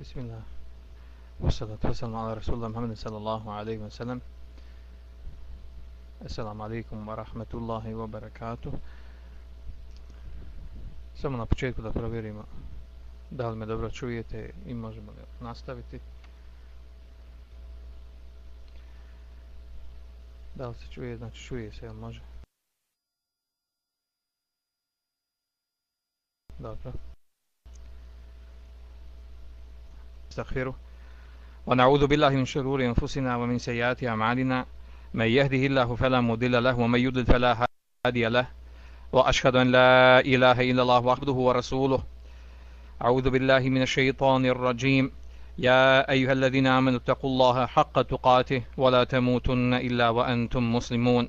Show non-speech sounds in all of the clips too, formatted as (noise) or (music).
Bismillah. Wassalatu wassalamu ala rasulullah Muhammad sallallahu alayhi wa sallam. Assalamu alaykum wa rahmatullahi wa barakatuh. Samo na početku da provjerimo da li me dobro čujete i možemo li nastaviti. Da li se čuje, znači čuje se, jel može? Dobro. نستغفره ونعوذ بالله من شرور أنفسنا ومن سيئات أعمالنا. من يهده الله فلا مضل له ومن يضلل فلا هادي له. وأشهد أن لا إله إلا الله وحده ورسوله. أعوذ بالله من الشيطان الرجيم. يا أيها الذين آمنوا اتقوا الله حق تقاته ولا تموتن إلا وأنتم مسلمون.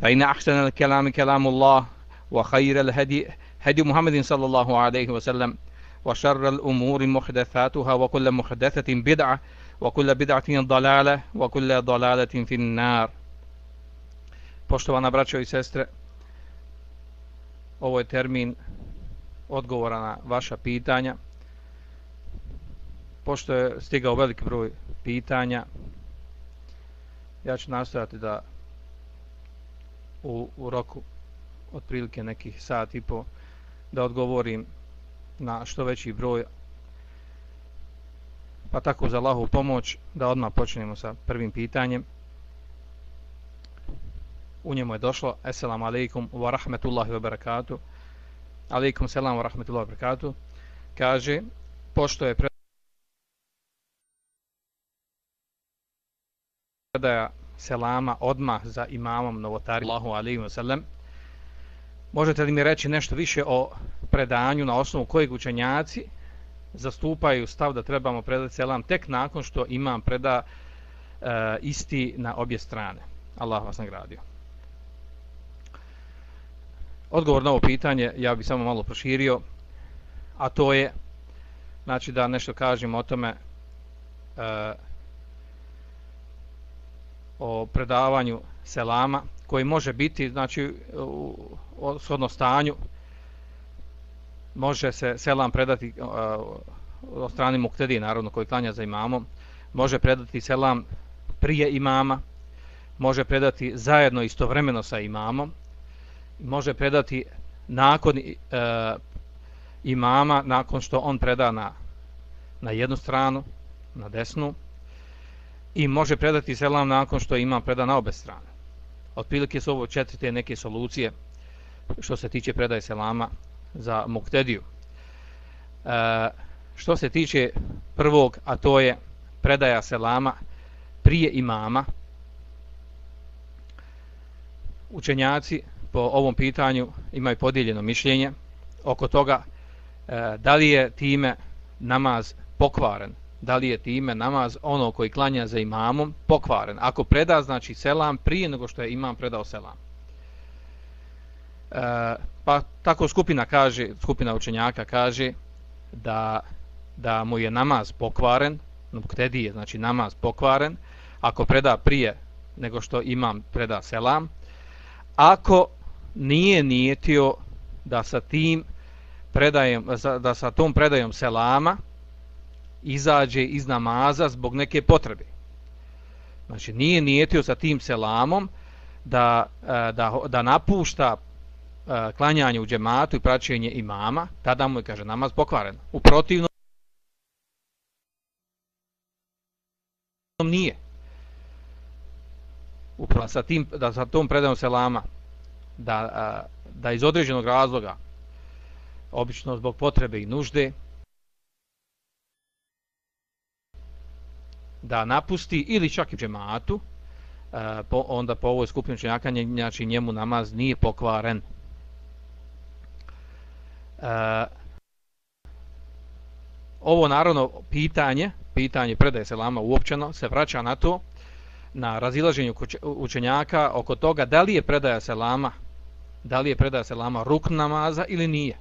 فإن أحسن الكلام كلام الله وخير الهدي هدي محمد صلى الله عليه وسلم وشر الأمور محدثاتها وكل محدثة بدعة وكل بدعة ضلالة وكل ضلالة في النار Poštovana braćo i sestre, ovo je termin odgovora na vaša pitanja. Pošto je stigao veliki broj pitanja, ja ću nastojati da u, u roku otprilike nekih sat i po da odgovorim na što veći broj pa tako za Allahu pomoć da odmah počnemo sa prvim pitanjem. U njemu je došlo Assalamu alaikum wa rahmetullahi wa barakatuh. Alaikum salam wa rahmetullahi wa barakatuh. Kaže pošto je predaja selama odmah za imamom novotari Allahu alaihi wa sallam možete li mi reći nešto više o predanju na osnovu kojeg učenjaci zastupaju stav da trebamo predati selam tek nakon što imam preda e, isti na obje strane. Allah vas nagradio. Odgovor na ovo pitanje ja bih samo malo proširio, a to je znači da nešto kažem o tome e, o predavanju selama koji može biti znači u, u shodno stanju može se selam predati uh, od strane muktedi, narodno koji klanja za imamom, može predati selam prije imama, može predati zajedno istovremeno sa imamom, može predati nakon uh, imama, nakon što on preda na, na jednu stranu, na desnu, i može predati selam nakon što imam preda na obe strane. Otprilike su ovo četvrte neke solucije što se tiče predaje selama za muktediju. E, što se tiče prvog, a to je predaja selama prije imama, učenjaci po ovom pitanju imaju podijeljeno mišljenje oko toga e, da li je time namaz pokvaren, da li je time namaz ono koji klanja za imamom pokvaren. Ako preda znači selam prije nego što je imam predao selam. E, pa tako skupina kaže, skupina učenjaka kaže da, da mu je namaz pokvaren, ktedi je znači namaz pokvaren, ako preda prije nego što imam preda selam, ako nije nijetio da sa tim predajem, da sa tom predajom selama izađe iz namaza zbog neke potrebe. Znači nije nijetio sa tim selamom da, e, da, da napušta e, klanjanje u džematu i praćenje imama, tada mu je, kaže, namaz pokvaren. U protivnom nije. Upravo sa, tim, da sa tom predajom selama, da, e, da iz određenog razloga, obično zbog potrebe i nužde, da napusti ili čak i džematu, e, po, onda po ovoj skupinu činjakanja, znači njemu namaz nije pokvaren. E, ovo naravno pitanje pitanje predaje selama uopćeno se vraća na to na razilaženju učenjaka oko toga da li je predaja selama da li je predaja selama ruk namaza ili nije.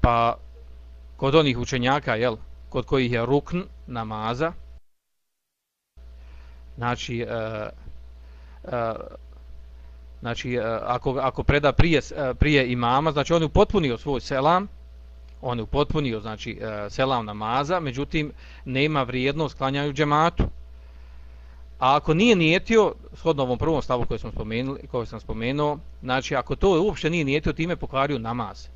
Pa kod onih učenjaka, jel, kod kojih je rukn namaza, znači, e, e, znači e, ako, ako preda prije, e, prije imama, znači on je upotpunio svoj selam, on je upotpunio znači, uh, selam namaza, međutim, nema vrijednost klanjaju džematu. A ako nije nijetio, shodno ovom prvom stavu koji smo spomenuli, koji sam spomenuo, znači ako to uopšte nije nijetio, time pokvario namaz.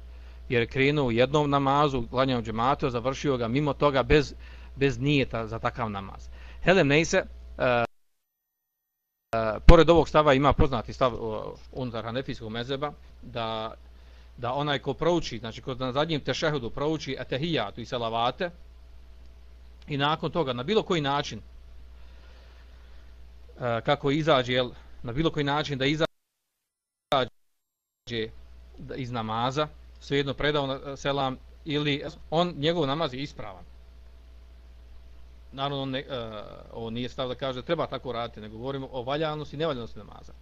Jer je krenuo u jednom namazu, klanjao džematu, završio ga mimo toga bez, bez nijeta za takav namaz. Helem Neise, uh, uh, pored ovog stava ima poznati stav uh, unutar Hanefijskog mezeba, da, da onaj ko prouči, znači ko na zadnjem tešehudu prouči etehijatu i selavate, i nakon toga na bilo koji način e, kako izađe jel, na bilo koji način da izađe iz namaza, svejedno predao na eh, selam ili on njegov namaz je ispravan. Naravno, on, ne, uh, ovo nije stav da kaže treba tako raditi, nego govorimo o valjanosti i nevaljanosti namaza.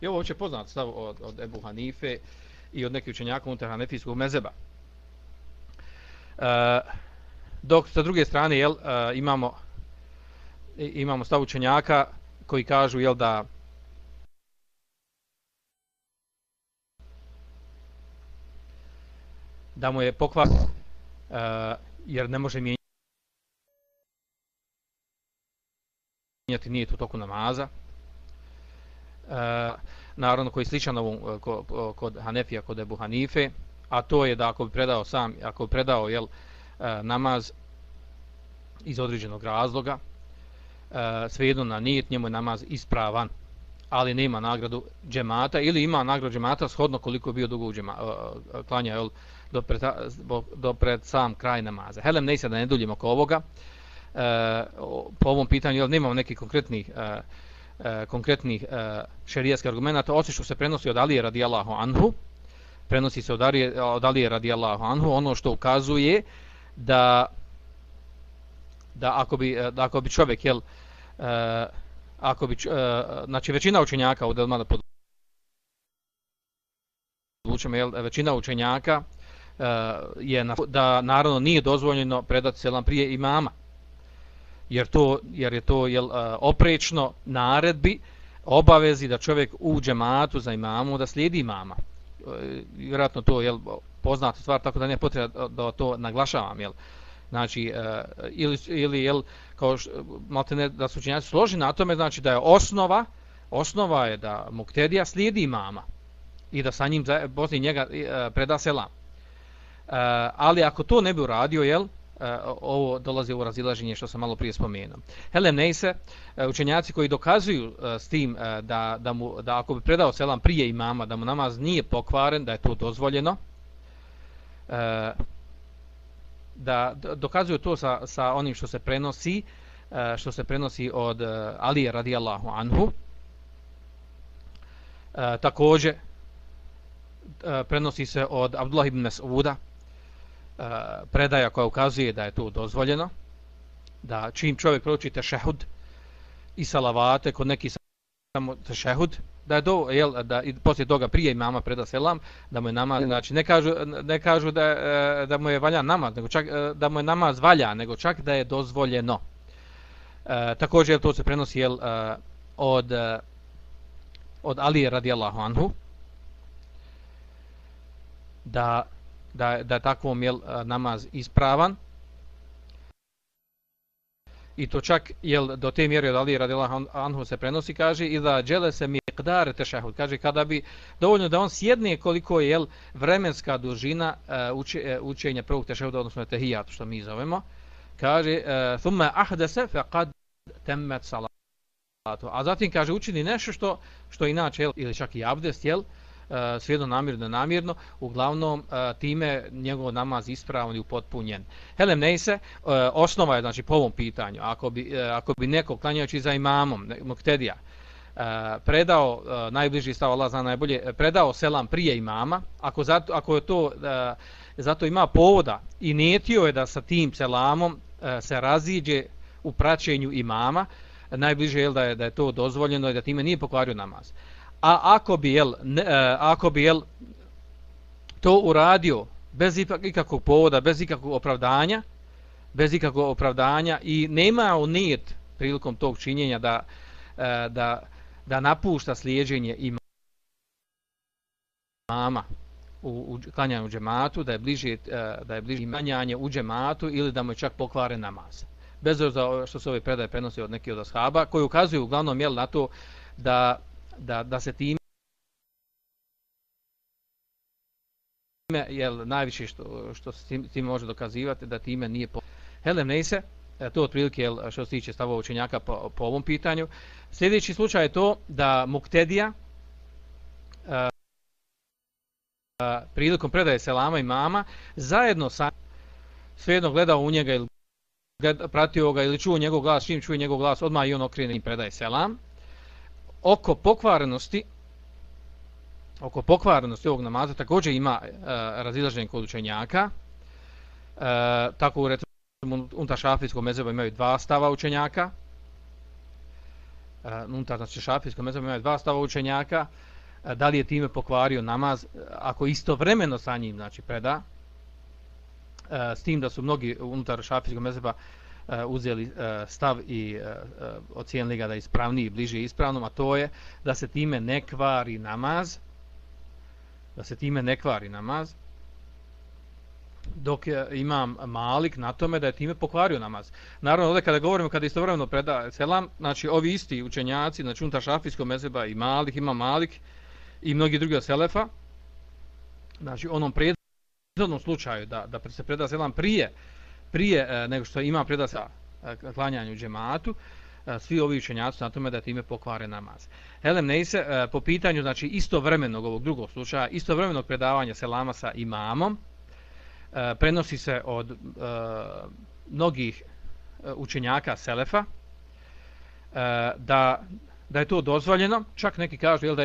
I ovo će poznat stav od, od Ebu Hanife i od nekih učenjaka unutar Hanefijskog mezeba. Uh, eh, dok sa druge strane jel, uh, imamo imamo stav učenjaka koji kažu jel da da mu je pokvar uh, eh, jer ne može mijenjati nije to toku namaza. Uh, naravno koji je sličan ovom eh, uh, kod, kod Hanefija kod Ebu Hanife a to je da ako bi predao sam ako bi predao jel, uh, namaz iz određenog razloga uh, svejedno na nijet njemu je namaz ispravan ali nema nagradu džemata ili ima nagradu džemata shodno koliko je bio dugo u džema, uh, klanja jel, do, pred, do pred sam kraj namaza. Helem ne da ne duljimo oko ovoga. Uh, po ovom pitanju jel, nemamo nekih konkretnih e, e konkretnih e, šerijskih argumenta, osim što se prenosi od Alije radijallahu anhu, prenosi se od Alije, od Alije radijallahu anhu, ono što ukazuje da da ako bi, e, da ako bi čovjek jel, uh, ako bi, e, znači većina učenjaka ovdje odmah da podvučemo, jel, većina učenjaka je na, da naravno nije dozvoljeno predati selam prije imama. Jer, to, jer je to jel, oprečno naredbi obavezi da čovjek u džematu za imamu da slijedi imama. E, vjerojatno to je poznata stvar, tako da ne potreba da to naglašavam. Jel. Znači, e, ili, ili jel, kao što, ne, da su učenjaci složi na tome, znači da je osnova, osnova je da muktedija slijedi imama i da sa njim pozni njega e, preda selam. Eh, ali ako to ne bi uradio, jel, eh, ovo dolazi u razilaženje što sam malo prije spomenuo. Helem Neise, eh, učenjaci koji dokazuju s tim da, da, mu, da ako bi predao selam prije imama, da mu namaz nije pokvaren, da je to dozvoljeno, da dokazuju to sa, sa onim što se prenosi što se prenosi od Alije radijallahu anhu e, također prenosi se od Abdullah ibn Mas'uda predaja koja ukazuje da je to dozvoljeno da čim čovjek proči tešehud i salavate kod neki samo tešehud da je do jel da i poslije toga prije imama preda selam da mu je namaz znači ne kažu ne kažu da e, da mu je valjan namaz nego čak e, da mu je namaz valja nego čak da je dozvoljeno. E, također to se prenosi jel e, od od Ali radijallahu anhu da da da takvom jel namaz ispravan. I to čak jel do te mjere od Ali radijallahu anhu se prenosi kaže i da džele se miqdar tešahud. Kaže kada bi dovoljno da on sjedne koliko je jel vremenska dužina e, uh, uče, učenja prvog tešahuda odnosno tehijat što mi zovemo kaže e, thumma ahdasa faqad tammat salatu. A zatim kaže učini nešto što što inače jel, ili čak i abdest jel uh, E, svejedno namirno namirno uglavnom e, time njegov namaz ispravan i upotpunjen. Helem Neise, e, osnova je znači po ovom pitanju. Ako bi, ako bi neko klanjajući za imamom muktedija predao najbliži stav Allah zna najbolje predao selam prije imama ako zato ako je to zato ima povoda i netio je da sa tim selamom se raziđe u praćenju imama, najbliže je da je da je to dozvoljeno i da time nije pokvario namaz. A ako bi jel, ne, e, ako bi jel to uradio bez ikakvog povoda, bez ikakvog opravdanja, bez ikakvog opravdanja i nema u nijet prilikom tog činjenja da, e, da, da napušta slijeđenje imama u, u klanjanju u džematu, da je bliže, e, da je bliže imanjanje u džematu ili da mu je čak pokvare namaz. Bez obzira što se ove predaje prenosi od nekih od ashaba, koji ukazuju uglavnom jel, na to da, da, da se time jel, najviše što, što se tim, tim može dokazivati da time nije po... Helem Neise, e, to otprilike jel, što se tiče stavova učenjaka po, po ovom pitanju. Sljedeći slučaj je to da Muktedija uh, prilikom predaje selama i mama zajedno sa svejedno gledao u njega ili pratio ga ili čuo njegov glas, čim čuje njegov glas, odmah i on okrene i predaje selam. Oko pokvarenosti oko pokvarenosti ovog namaza također ima e, razilaženje kod učenjaka. E, tako u recimo unutar šafijskog mezeba imaju dva stava učenjaka. E, unutar znači, šafijskog mezeba imaju dva stava učenjaka. E, da li je time pokvario namaz e, ako istovremeno sa njim znači preda. E, s tim da su mnogi unutar šafijskog mezeba e, Uh, uzeli uh, stav i uh, ocijenili ga da je ispravniji i bliže ispravnom, a to je da se time ne kvari namaz, da se time ne kvari namaz, dok je imam Malik na tome da je time pokvario namaz. Naravno, ovdje kada govorimo, kada istovremeno preda selam, znači ovi isti učenjaci, znači unta šafijskog mezeba i Malik, ima Malik i mnogi drugi od Selefa, znači onom predvodnom slučaju da, da se preda selam prije, prije e, nego što ima predasa e, klanjanju džematu, e, svi ovi učenjaci na tome da time pokvare namaz. Helem Neise, po pitanju znači istovremenog ovog drugog slučaja, istovremenog predavanja selama sa imamom, prenosi se od mnogih učenjaka Selefa, da, da je to dozvoljeno, čak neki kažu jel, da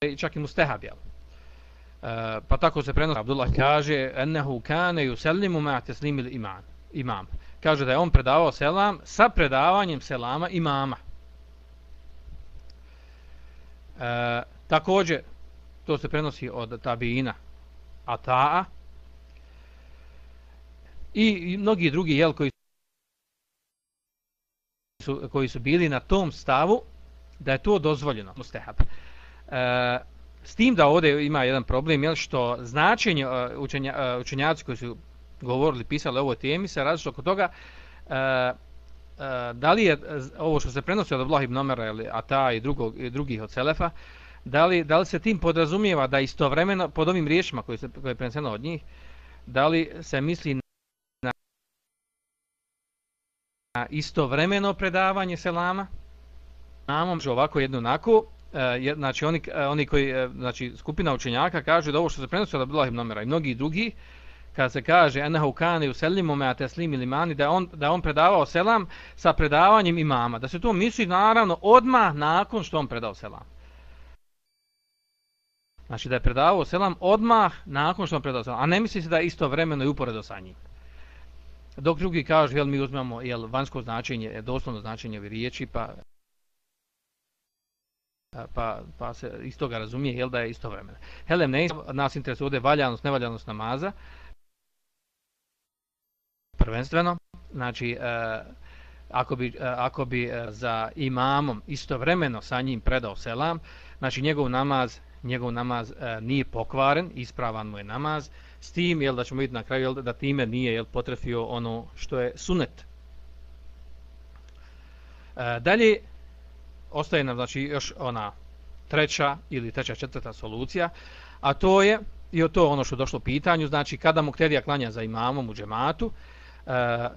je čak i mustehab, jel? Eh, pa tako se prenosi Abdullah kaže ennehu kane yusallimu ma taslim al imam imam. Kaže da je on predavao selam sa predavanjem selama imama. E, također to se prenosi od tabiina Ata'a i, i mnogi drugi jel koji su, koji su bili na tom stavu da je to dozvoljeno mustehab e, eh, S tim da ovdje ima jedan problem, jel, što značenje uh, učenja, uh, učenjaci koji su govorili, pisali o ovoj temi, se različno oko toga, e, e, da li je ovo što se prenosi od Allah ibn Omera, ili Ata i, drugog, i drugih od Selefa, da li, da li se tim podrazumijeva da istovremeno, pod ovim riječima koji, se, koji je preneseno od njih, da li se misli na, na istovremeno predavanje selama, namom, ovako jedno onako, uh, znači oni e, oni koji e, znači skupina učenjaka kaže da ovo što se prenosi od Abdullah ibn Omera i mnogi drugi kada se kaže anahu kana me ma taslim limani da on da on predavao selam sa predavanjem imama. Da se to misli naravno odma nakon što on predao selam. Znači da je predavao selam odmah nakon što on predao selam a ne misli se da je isto vremeno i uporedo sa njim. Dok drugi kažu jel mi uzmemo jel vanjsko značenje doslovno značenje ove riječi pa Pa, pa, pa se iz toga razumije jel da je isto vremena. Helem, ne, nas interesuje ovdje valjanost, nevaljanost namaza. Prvenstveno, znači, e, ako bi, e, ako bi e, za imamom istovremeno sa njim predao selam, znači njegov namaz, njegov namaz e, nije pokvaren, ispravan mu je namaz, s tim, jel da ćemo vidjeti na kraju, jel da time nije jel, potrefio ono što je sunet. E, dalje, ostaje nam znači još ona treća ili treća četvrta solucija, a to je i to ono što došlo pitanju, znači kada mukterija klanja za imamom u džematu, e,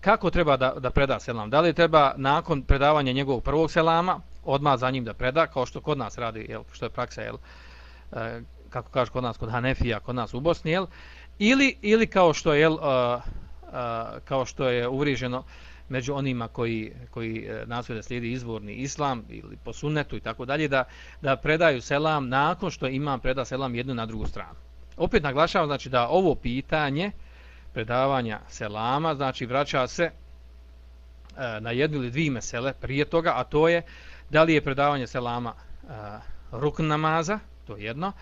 kako treba da, da preda selam? Da li treba nakon predavanja njegovog prvog selama odmah za njim da preda, kao što kod nas radi, jel, što je praksa, jel, e, kako kaže kod nas, kod Hanefija, kod nas u Bosni, jel, ili, ili kao što je, jel, e, e, kao što je uvriženo, među onima koji, koji e, nastoje da slijedi izvorni islam ili po sunnetu i tako dalje, da, da predaju selam nakon što imam preda selam jednu na drugu stranu. Opet naglašavam znači da ovo pitanje predavanja selama znači vraća se e, na jednu ili dvije mesele prije toga, a to je da li je predavanje selama e, rukn namaza, to je jedno,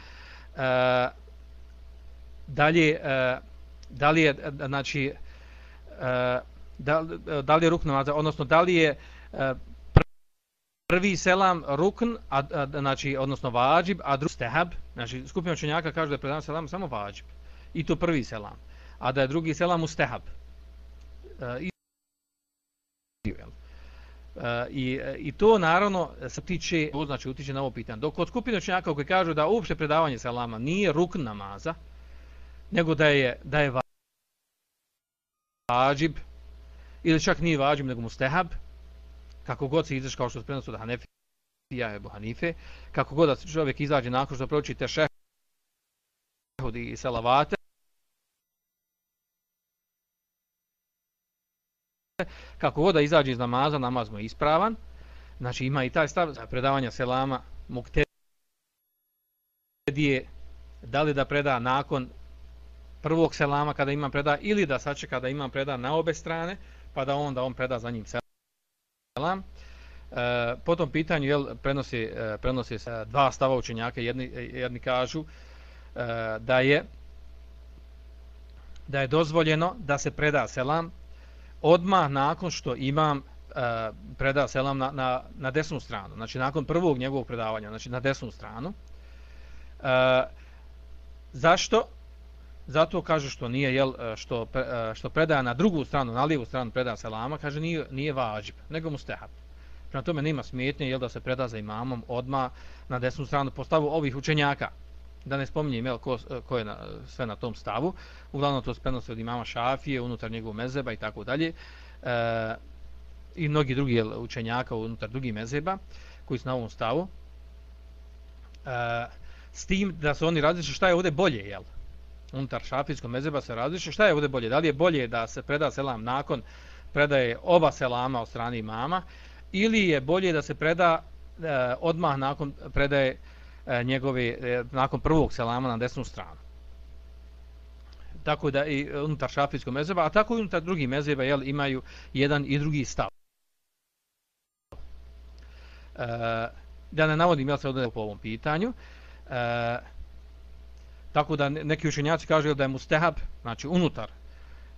e, dalje, e, da li je, e, znači, e, da, e, da li je rukn namaza, odnosno da li je e, prvi selam rukn, a, a, znači, odnosno vađib, a drugi stehab, znači skupina učenjaka kaže da je predan selam samo vađib, i to prvi selam, a da je drugi selam u stehab. E, i, e, i, I to naravno se tiče, to znači utiče na ovo pitanje. Dok kod skupine učenjaka koji kažu da uopšte predavanje selama nije rukn namaza, nego da je, da je vađib, ili čak nije vađib, nego mustehab, kako god se izaš kao što se prenosi da Hanefi, ja je Hanife, kako god da čovjek izađe nakon što proči te šehud i selavate, kako god da izađe iz namaza, namaz mu je ispravan. Znači ima i taj stav za predavanje selama muktedije, da li da preda nakon prvog selama kada imam preda ili da sačeka da imam preda na obe strane, pa da onda on preda za njim selam. E, po tom pitanju jel, prenosi, e, prenosi se dva stava učenjaka, jedni, jedni kažu e, da je da je dozvoljeno da se preda selam odmah nakon što imam e, preda selam na, na, na desnu stranu, znači nakon prvog njegovog predavanja, znači na desnu stranu. Uh, zašto? Zato kaže što nije jel e, što e, što predaja na drugu stranu, na lijevu stranu predaja selama, kaže nije nije važib, nego mustehab. Prema tome nema smetnje jel da se preda za imamom odma na desnu stranu po stavu ovih učenjaka. Da ne spominjem jel ko, ko je na, sve na tom stavu. Uglavnom to se od imama Šafije unutar njegovog mezeba i tako dalje. E, I mnogi drugi jel, učenjaka unutar drugih mezeba koji su na ovom stavu. E, s tim da su oni različiti šta je ovdje bolje, jel? Unutar šafijskog mezeba se različe. Šta je ovdje bolje? Da li je bolje da se preda selam nakon predaje oba selama od strane imama ili je bolje da se preda e, odmah nakon predaje e, njegove, e, nakon prvog selama na desnu stranu. Tako da i unutar šafijskog mezeba, a tako i unutar drugih mezeba jel, imaju jedan i drugi stav. E, da ne navodim jel se ovdje po ovom pitanju, e, Tako da neki učenjaci kažu da je mustehab, znači unutar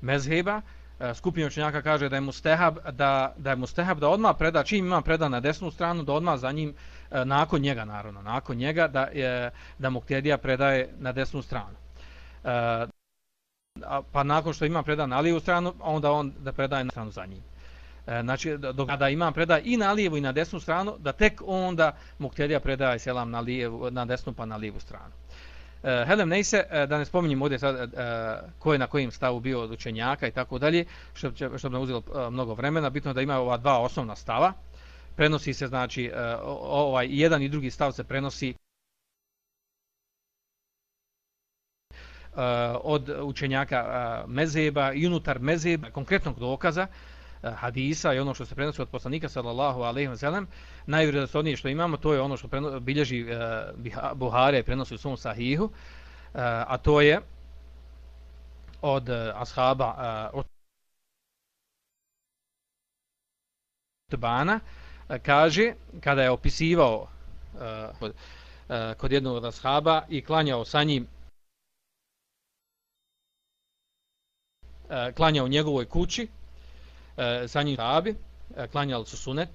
mezheba, e, skupina učenjaka kaže da je mustehab da, da je mustehab da odmah preda, čim ima preda na desnu stranu, da odmah za njim, e, nakon njega naravno, nakon njega, da, je, da muktedija predaje na desnu stranu. E, pa nakon što ima preda na lijevu stranu, onda on da predaje na stranu za njim. E, znači, dok da imam preda i na lijevu i na desnu stranu, da tek onda muktedija predaje selam na, lijevu, na desnu pa na lijevu stranu. Uh, Helem Neise, uh, da ne spominjem ovdje sad uh, ko je na kojim stavu bio od učenjaka i tako dalje, što, što bi nam uzelo uh, mnogo vremena, bitno da ima ova dva osnovna stava. Prenosi se, znači, uh, ovaj jedan i drugi stav se prenosi od učenjaka mezheba mezeba i unutar mezeba, konkretnog dokaza, Eh, hadisa i ono što se prenosi od poslanika sallallahu alejhi ve sellem najvjerodostojnije što imamo to je ono što preno, bilježi uh, Buhari prenosi u svom sahihu uh, a to je od uh, ashaba uh, od Tbana uh, kaže kada je opisivao uh, kod, uh, kod jednog od ashaba i klanjao sa njim uh, klanjao u njegovoj kući e, sa njim sahabi, e, klanjali su sunet,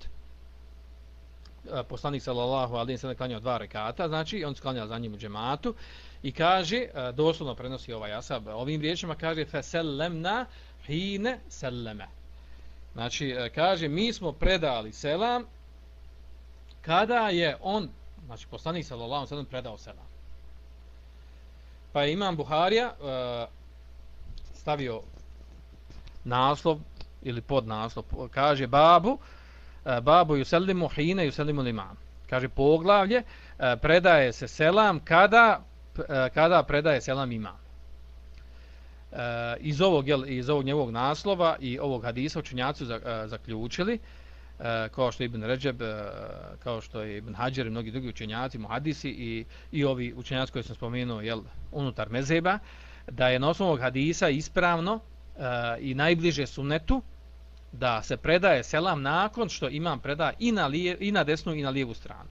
e, poslanik sallallahu alaihi sallam klanjao dva rekata, znači on sklanjao za njim u džematu i kaže, e, doslovno prenosi ovaj asab, ovim riječima kaže fesellemna hine selleme. Znači, e, kaže, mi smo predali selam kada je on, znači poslanik sallallahu alaihi sallam predao selam. Pa je imam Buharija e, stavio naslov ili pod naslov kaže babu e, babu yusallimu hina yusallimu Limam. kaže poglavlje e, predaje se selam kada e, kada predaje selam imam iz ovog jel, iz ovog njegovog naslova i ovog hadisa učinjaci zaključili kao što je Ibn Ređeb, kao što je Ibn Hađer i mnogi drugi učenjaci, muhadisi i, i ovi učenjaci koje sam spomenuo jel, unutar mezeba, da je na osnovu hadisa ispravno i najbliže sunnetu da se predaje selam nakon što imam preda i na, lije, i na desnu i na lijevu stranu.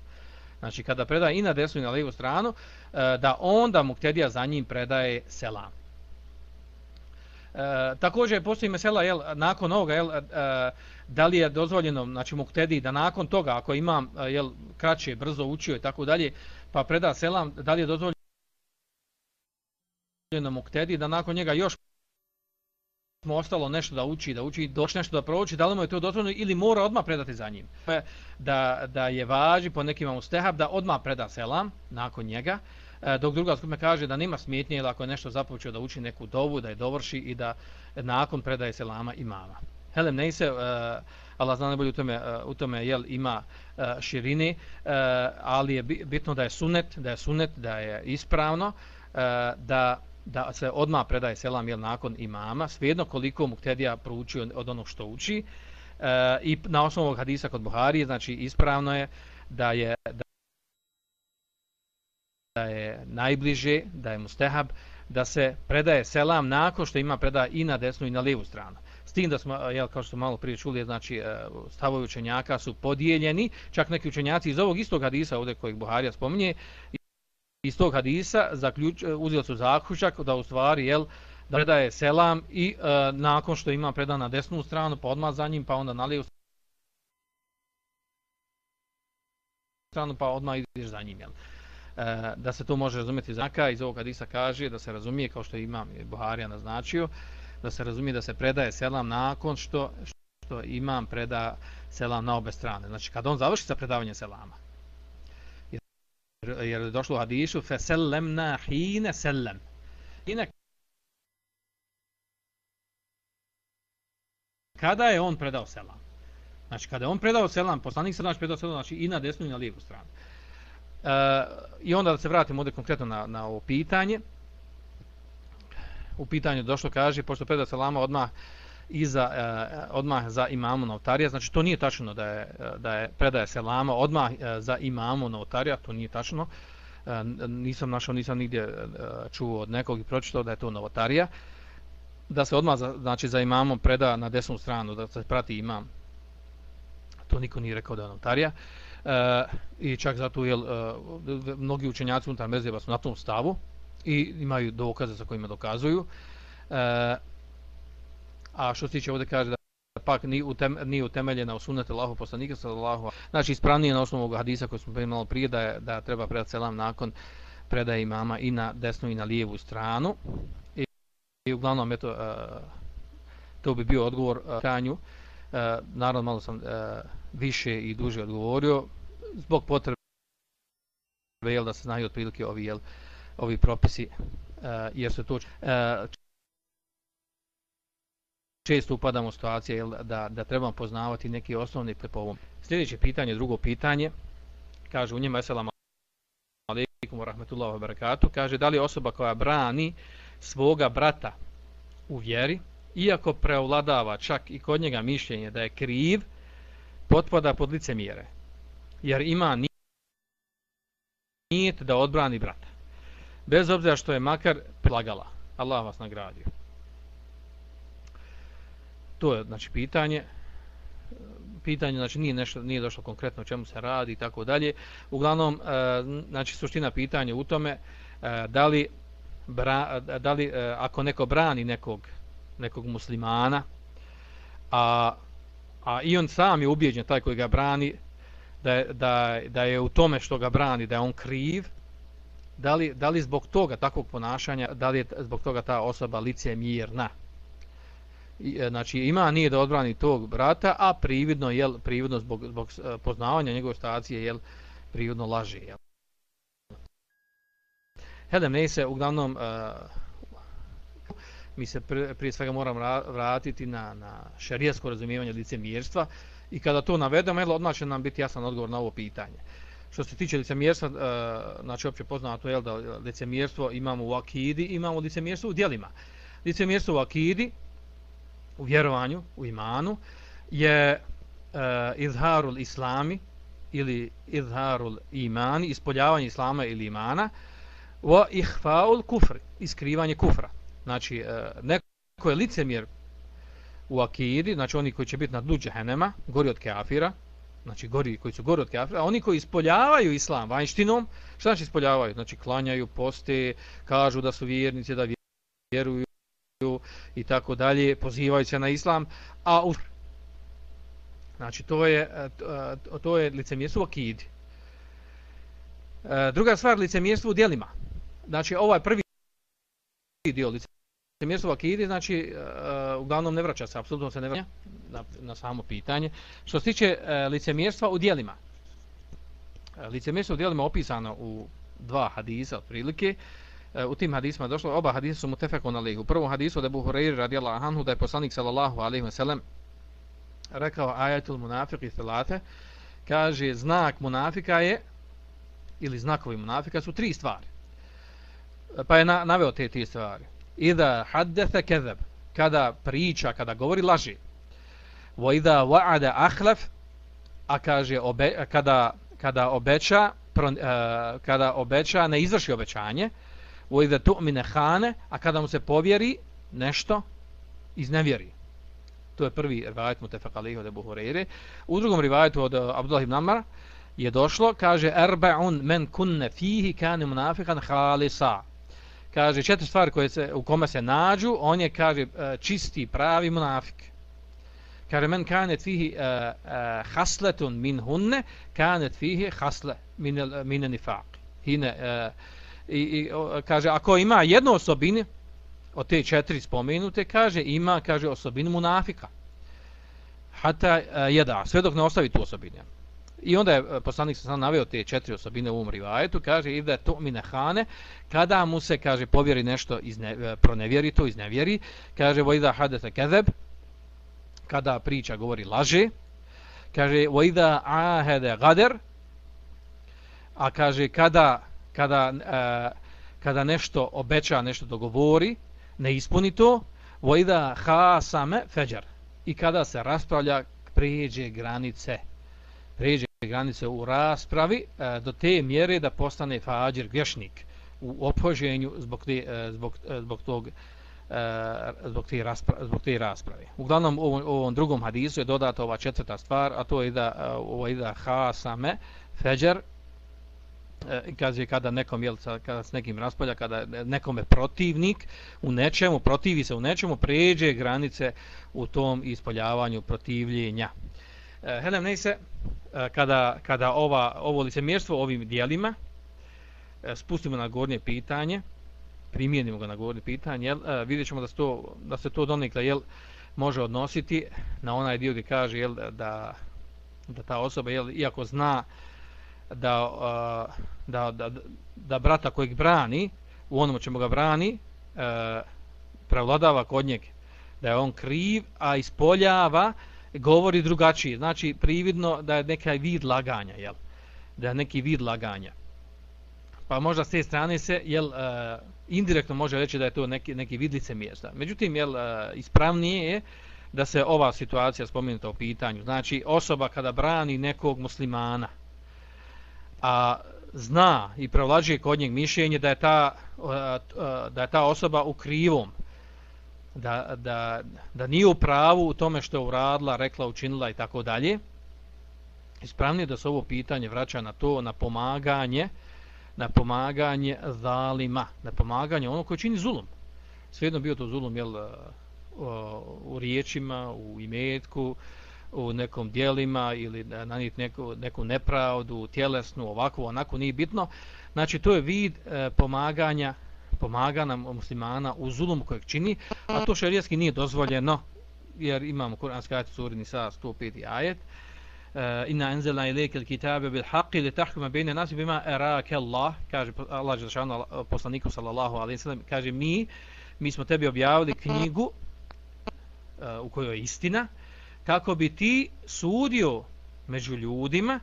Znači kada predaje i na desnu i na lijevu stranu, e, da onda muktedija za njim predaje selam. E, također postoji mesela jel, nakon ovoga jel, e, da li je dozvoljeno znači muktedi da nakon toga ako imam e, jel, kraće brzo učio i tako dalje pa preda selam da li je dozvoljeno muktedi da nakon njega još mu ostalo nešto da uči, da uči, doći nešto da prouči, da li mu je to dozvoljeno ili mora odmah predati za njim. Da, da je važi po nekim imamo stehab da odmah preda selam nakon njega, e, dok druga skupina kaže da nema smetnje ili ako je nešto započeo da uči neku dovu, da je dovrši i da nakon predaje selama imama. Helem ne se, uh, e, Allah zna najbolje u tome, uh, u tome jel, ima uh, širine, uh, ali je bitno da je sunet, da je sunet, da je ispravno, uh, da da se odma predaje selam jel nakon imama, svejedno koliko mu ktedija prouči od onog što uči. E, I na osnovu hadisa kod Buhari, znači ispravno je da je da da je najbliže, da je mustehab, da se predaje selam nakon što ima predaje i na desnu i na lijevu stranu. S tim da smo, jel, kao što smo malo prije čuli, znači e, stavovi učenjaka su podijeljeni, čak neki učenjaci iz ovog istog hadisa, ovdje kojeg Buharija spominje, iz tog hadisa zaključ, e, uzeli su zaključak da u stvari, jel, da predaje selam i uh, nakon što ima predan na desnu stranu, pa odmah za njim, pa onda na lijevu stranu, pa odmah ideš za njim, jel. E, da se to može razumjeti znaka iz ovog hadisa kaže da se razumije kao što imam Buharija naznačio da se razumije da se predaje selam nakon što što imam preda selam na obe strane znači kad on završi sa predavanjem selama jer je došlo u hadisu fesellemna hine sellem. Hine kada je on predao selam? Znači kada je on predao selam poslanik se znači predao selam znači i na desnu i na lijevu stranu. Uh, I onda da se vratimo ovdje konkretno na, na ovo pitanje. U pitanju došlo kaže, pošto predao selama odmah iza, uh, odmah za imamu notarija, znači to nije tačno da je, da je predaje selama odmah e, za imamu notarija, to nije tačno. E, nisam našao, nisam nigdje čuo od nekog i pročitao da je to novotarija. Da se odmah za, znači, za imamom preda na desnu stranu, da se prati imam. To niko nije rekao da je notarija. E, i čak zato je e, mnogi učenjaci unutar mezheba su na tom stavu i imaju dokaze sa kojima dokazuju. E, a što se tiče ovdje kaže da pak ni utem, ni utemeljena u sunnetu Allahu poslanika sallallahu znači ispravnije na osnovu ovog hadisa koji smo malo prije da je, da treba predati selam nakon predaje imama i na desnu i na lijevu stranu. I, i uglavnom eto uh, to bi bio odgovor e, uh, tanju uh, e, naravno malo sam uh, više i duže odgovorio zbog potrebe jel, da se znaju otprilike ovi, jel, ovi propisi uh, jer se to uh, često upadamo u situacije jel, da, da trebamo poznavati neki osnovni po ovom. Sljedeće pitanje, drugo pitanje, kaže u njima Eselam alaikum wa rahmatullahi wa barakatuh, kaže da li osoba koja brani svoga brata u vjeri, iako preovladava čak i kod njega mišljenje da je kriv, potpada pod lice mjere. Jer ima nijet da odbrani brata. Bez obzira što je makar plagala. Allah vas nagradio. To je znači pitanje. Pitanje znači nije nešto nije došlo konkretno o čemu se radi i tako dalje. Uglavnom e, znači suština pitanja u tome e, da li bra, da li e, ako neko brani nekog nekog muslimana a a i on sam je ubijeđen taj koji ga brani da je, da, da je u tome što ga brani da je on kriv da li, da li zbog toga takvog ponašanja da li je zbog toga ta osoba licemjerna mirna E, znači ima nije da odbrani tog brata a prividno je prividno zbog, zbog e, poznavanja njegove stacije je prividno laže jel Hedem ne se uglavnom uh, mi se pr prije svega moram vratiti na, na šarijasko razumijevanje licemjerstva i kada to navedemo, jel, odmah će nam biti jasan odgovor na ovo pitanje. Što se tiče licemjerstva, uh, znači opće poznato je da licemjerstvo imamo u akidi, imamo licemjerstvo u djelima. licemjerstvo u akidi, u vjerovanju, u imanu, je uh, izharul islami ili izharul imani, ispoljavanje islama ili imana, wa ihfaul kufr, iskrivanje kufra. Znači, uh, neko je licemjer u akidi, znači oni koji će biti na dnu džehennema, gori od kafira, znači gori, koji su gori od kafira, a oni koji ispoljavaju islam vanjštinom, šta znači ispoljavaju? Znači klanjaju, poste, kažu da su vjernici, da vjeruju i tako dalje, pozivaju se na islam, a u... Znači to je, e, e, to je licemjerstvo u akidi. E, druga stvar, licemjerstvo u dijelima. Znači ovaj prvi dio licemjerstvo u akidi, znači, uglavnom ne vraća se, apsolutno se ne vraća na, na samo pitanje. Što se tiče licemjerstva u dijelima. Licemjerstvo u dijelima opisano u dva hadisa, otprilike. prilike, E, u tim hadisima došlo, oba hadisa su mu tefekon alih. U prvom hadisu da je Buhureyri radijallahu Anhu, da je poslanik sallallahu alaihi ve sellem rekao ajatul munafiq i kaže, znak munafika je, ili znakovi munafika su tri stvari. E, pa je na, naveo te tri stvari ida haddatha kezeb, kada priča kada govori laži wa ida wa'ada akhlaf a kaže obe, kada kada obeća pro, uh, e, kada obeća ne izvrši obećanje وَإِذَا تُؤْمِنَ خَانَ a kada mu se povjeri nešto iznevjeri to je prvi rivajet mutafaq Alihi od Ebu Hureyre. u drugom rivajetu od uh, Abdullah ibn Amr je došlo kaže arba'un men kunne fihi kana munafiqan khalisa kaže četiri stvari koje se u kome se nađu, on je kaže uh, čisti pravi munafik. Kaže men kanet fihi uh, uh, hasletun min hunne, kanet fihi hasle min, uh, min nifaq. Hine, uh, i, i, kaže, ako ima jednu osobinu, od te četiri spomenute, kaže, ima, kaže, osobinu munafika. Hata e, jeda, sve dok ne ostavi tu osobinu. I onda je e, poslanik poslanik sam naveo te četiri osobine u ovom rivajetu, kaže da to mine hane, kada mu se, kaže, povjeri nešto, izne, e, pronevjeri to, iznevjeri, kaže, vojda hadete kezeb, kada priča govori laže, kaže, vojda ahede gader, a kaže, kada, kada, e, kada nešto obeća, nešto dogovori, ne ispuni to, vojda hasame feđar, i kada se raspravlja, prijeđe granice, pređe granice u raspravi e, do te mjere da postane fađir grešnik u opoženju zbog, te, e, zbog, e, zbog tog e, zbog te, rasprave, zbog te rasprave. Uglavnom u ovom, ovom drugom hadisu je dodata ova četvrta stvar, a to je da e, ovo ida ha hasame feđer E, kaže kada nekom jel, kada s nekim raspolja, kada nekom je protivnik u nečemu, protivi se u nečemu, pređe granice u tom ispoljavanju protivljenja. E, Helem Neise, se kada, kada ova, ovo licemjerstvo ovim dijelima e, spustimo na gornje pitanje, primijenimo ga na gornje pitanje, jel, e, vidjet ćemo da se to, da se to donekle jel, može odnositi na onaj dio gdje kaže jel, da, da ta osoba, jel, iako zna da, da, da, da brata kojeg brani, u onom čemu ga brani, e, prevladava kod njeg da je on kriv, a ispoljava govori drugačije. Znači, prividno da je nekaj vid laganja, jel? Da je neki vid laganja. Pa možda s te strane se, jel, e, indirektno može reći da je to neki, neki vid mjesta. Međutim, jel, e, ispravnije je da se ova situacija spomenuta u pitanju. Znači, osoba kada brani nekog muslimana, a zna i prevlađuje kod njeg mišljenje da je ta, da je ta osoba u krivom, da, da, da nije u pravu u tome što je uradila, rekla, učinila i tako dalje. Ispravnije da se ovo pitanje vraća na to, na pomaganje, na pomaganje zalima, na pomaganje ono koji čini zulum. Svejedno bio to zulum jel, u riječima, u imetku, u nekom dijelima ili na neku, neku nepravdu, tjelesnu, ovako, onako, nije bitno. Znači, to je vid e, pomaganja pomaga nam muslimana u zulum kojeg čini, a to šerijetski nije dozvoljeno, jer imamo kuranski ajet suri Nisa 105. ajet, e, inna enzelna ilike il kitabe bil haqqi li tahkuma bejne nasi bima erake Allah, kaže Allah Žešanu poslaniku sallallahu alaihi sallam, kaže mi, mi smo tebi objavili knjigu uh, u kojoj je istina, kako bi ti sudio među ljudima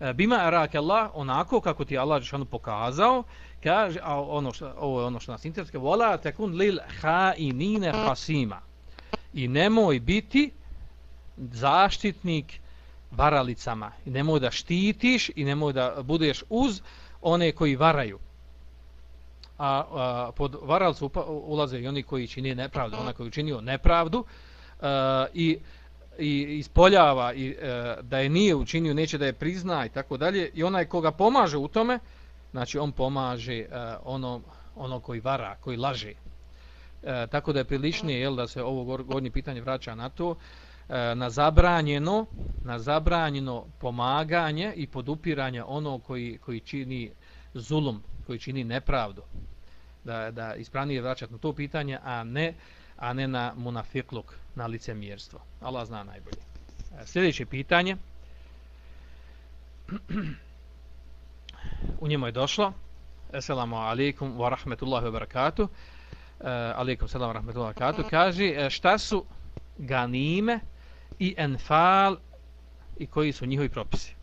e, bima arak Allah onako kako ti Allah džeshanu pokazao kaže a ono što ovo je ono što nas interesuje vola takun lil khainina hasima. I nemoj biti zaštitnik varalicama. I nemoj da štitiš i nemoj da budeš uz one koji varaju. A, a pod varalcu ulaze i oni koji čini nepravdu onako koji učinio nepravdu a, i i ispoljava i e, da je nije učinio neće da je prizna i tako dalje. I onaj koga pomaže u tome znači on pomaže e, ono ono koji vara koji laže. E, tako da je priličnije jel da se ovo gornje pitanje vraća na to. E, na zabranjeno na zabranjeno pomaganje i podupiranje ono koji koji čini zulum koji čini nepravdu. Da da ispravnije vraćati na to pitanje a ne a ne na munafikluk na licemjerstvo. Allah zna najbolje. E, sljedeće pitanje. U njemu je došlo. Assalamu alaikum wa rahmetullahi wa barakatuh. Uh, alaikum salam wa rahmetullahi wa barakatuh. Kaže e, šta su ganime i enfal i koji su njihovi propisi?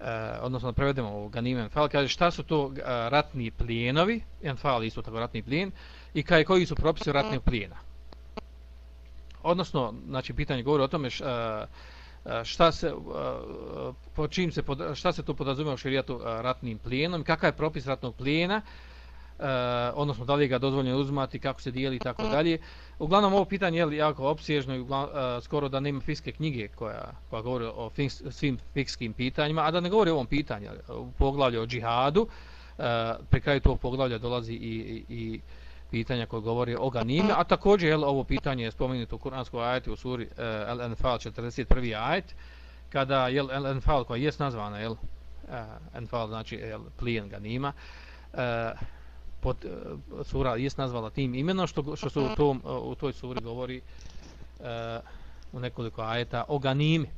Uh, odnosno da prevedemo u ganime enfal. Kaže šta su to uh, ratni plijenovi? Enfal isto tako ratni plijen i kaj, koji su propisi ratnog plijena. Odnosno znači pitanje govori o tome š, uh, šta se po čim se šta se to podrazumijeva u šerijatu ratnim plijenom kakav je propis ratnog plijena uh, odnosno da li ga dozvoljeno uzmati kako se dijeli i tako dalje. Uglavnom ovo pitanje je jako opsežno i uglavnom, uh, skoro da nema fiske knjige koja, koja govori o fiks, svim fikskim pitanjima a da ne govori o ovom pitanju u poglavlju o džihadu uh, pri kraju tog poglavlja dolazi i, i, i pitanja koje govori o ganime, a također je ovo pitanje je spomenuto u kuranskoj ajeti u suri El Enfal 41. ajet, kada je El Enfal koja je nazvana El uh, Enfal znači El plijen ganima, uh, pod, sura je nazvala tim imenom što, što se u, tom, uh, u toj suri govori uh, u nekoliko ajeta o ganimi,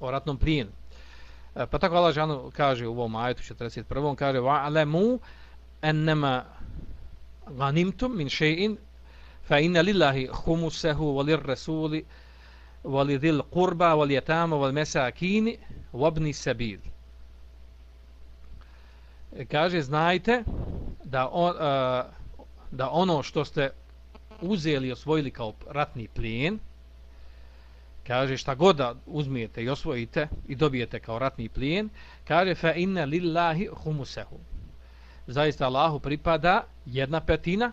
o ratnom plijenu. Pa tako Allah Žanu kaže u ovom ajetu 41. kaže wa'alemu ennema غنمتم min shay'in fa inna lillahi khumsahu wa lirrasuli wa والمساكين qurba السبيل. Masakin wa ibn sabil kaže znajte da on, da ono što ste uzeli i osvojili kao ratni plijen kaže šta god da uzmijete i osvojite i dobijete kao ratni plijen kaže fa inna lillahi khumsahu zaista Allahu pripada jedna petina,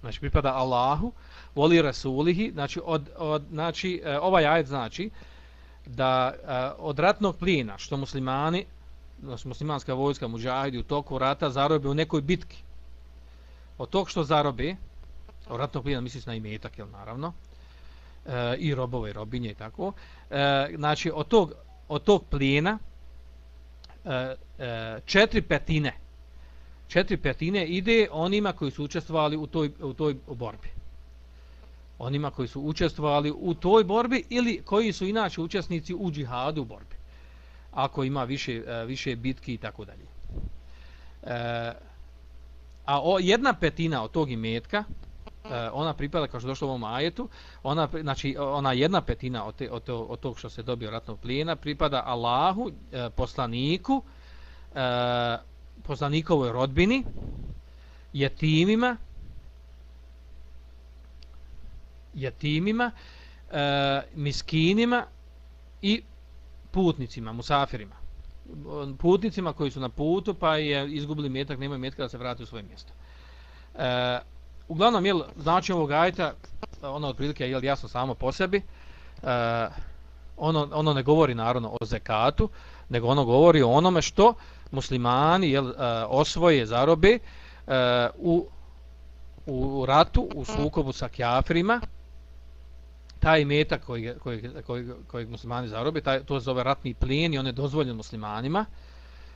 znači pripada Allahu, voli Rasulihi, znači, od, od, znači e, ovaj ajet znači da e, od ratnog plina što muslimani, znači muslimanska vojska, muđahidi u toku rata zarobe u nekoj bitki, od tog što zarobe, od ratnog plina misli se na imetak, jel naravno, e, i robove i robinje i tako, e, znači od tog, od tog plina e, e, četiri petine, četiri petine ide onima koji su učestvovali u toj, u toj borbi. Onima koji su učestvovali u toj borbi ili koji su inače učesnici u džihadu u borbi. Ako ima više, e, više bitki i tako dalje. E, a o, jedna petina od tog imetka, e, ona pripada, kao što došlo u ovom ajetu, ona, znači, ona jedna petina od, te, od, to, od tog što se dobio ratnog plijena pripada Allahu, poslaniku, poslanikovoj rodbini, jetimima, jetimima, e, miskinima i putnicima, musafirima. Putnicima koji su na putu pa je izgubili metak, nemaju metka da se vrati u svoje mjesto. E, uglavnom, jel, znači ovog ajta, ono otprilike je jasno samo po sebi, e, ono, ono ne govori naravno o zekatu, nego ono govori o onome što muslimani jel, uh, osvoje zarobe uh, u, u ratu, u sukobu sa kjafrima, taj metak koji, koji, koji, koji muslimani zarobe, taj, to se zove ratni plijen i on je dozvoljen muslimanima,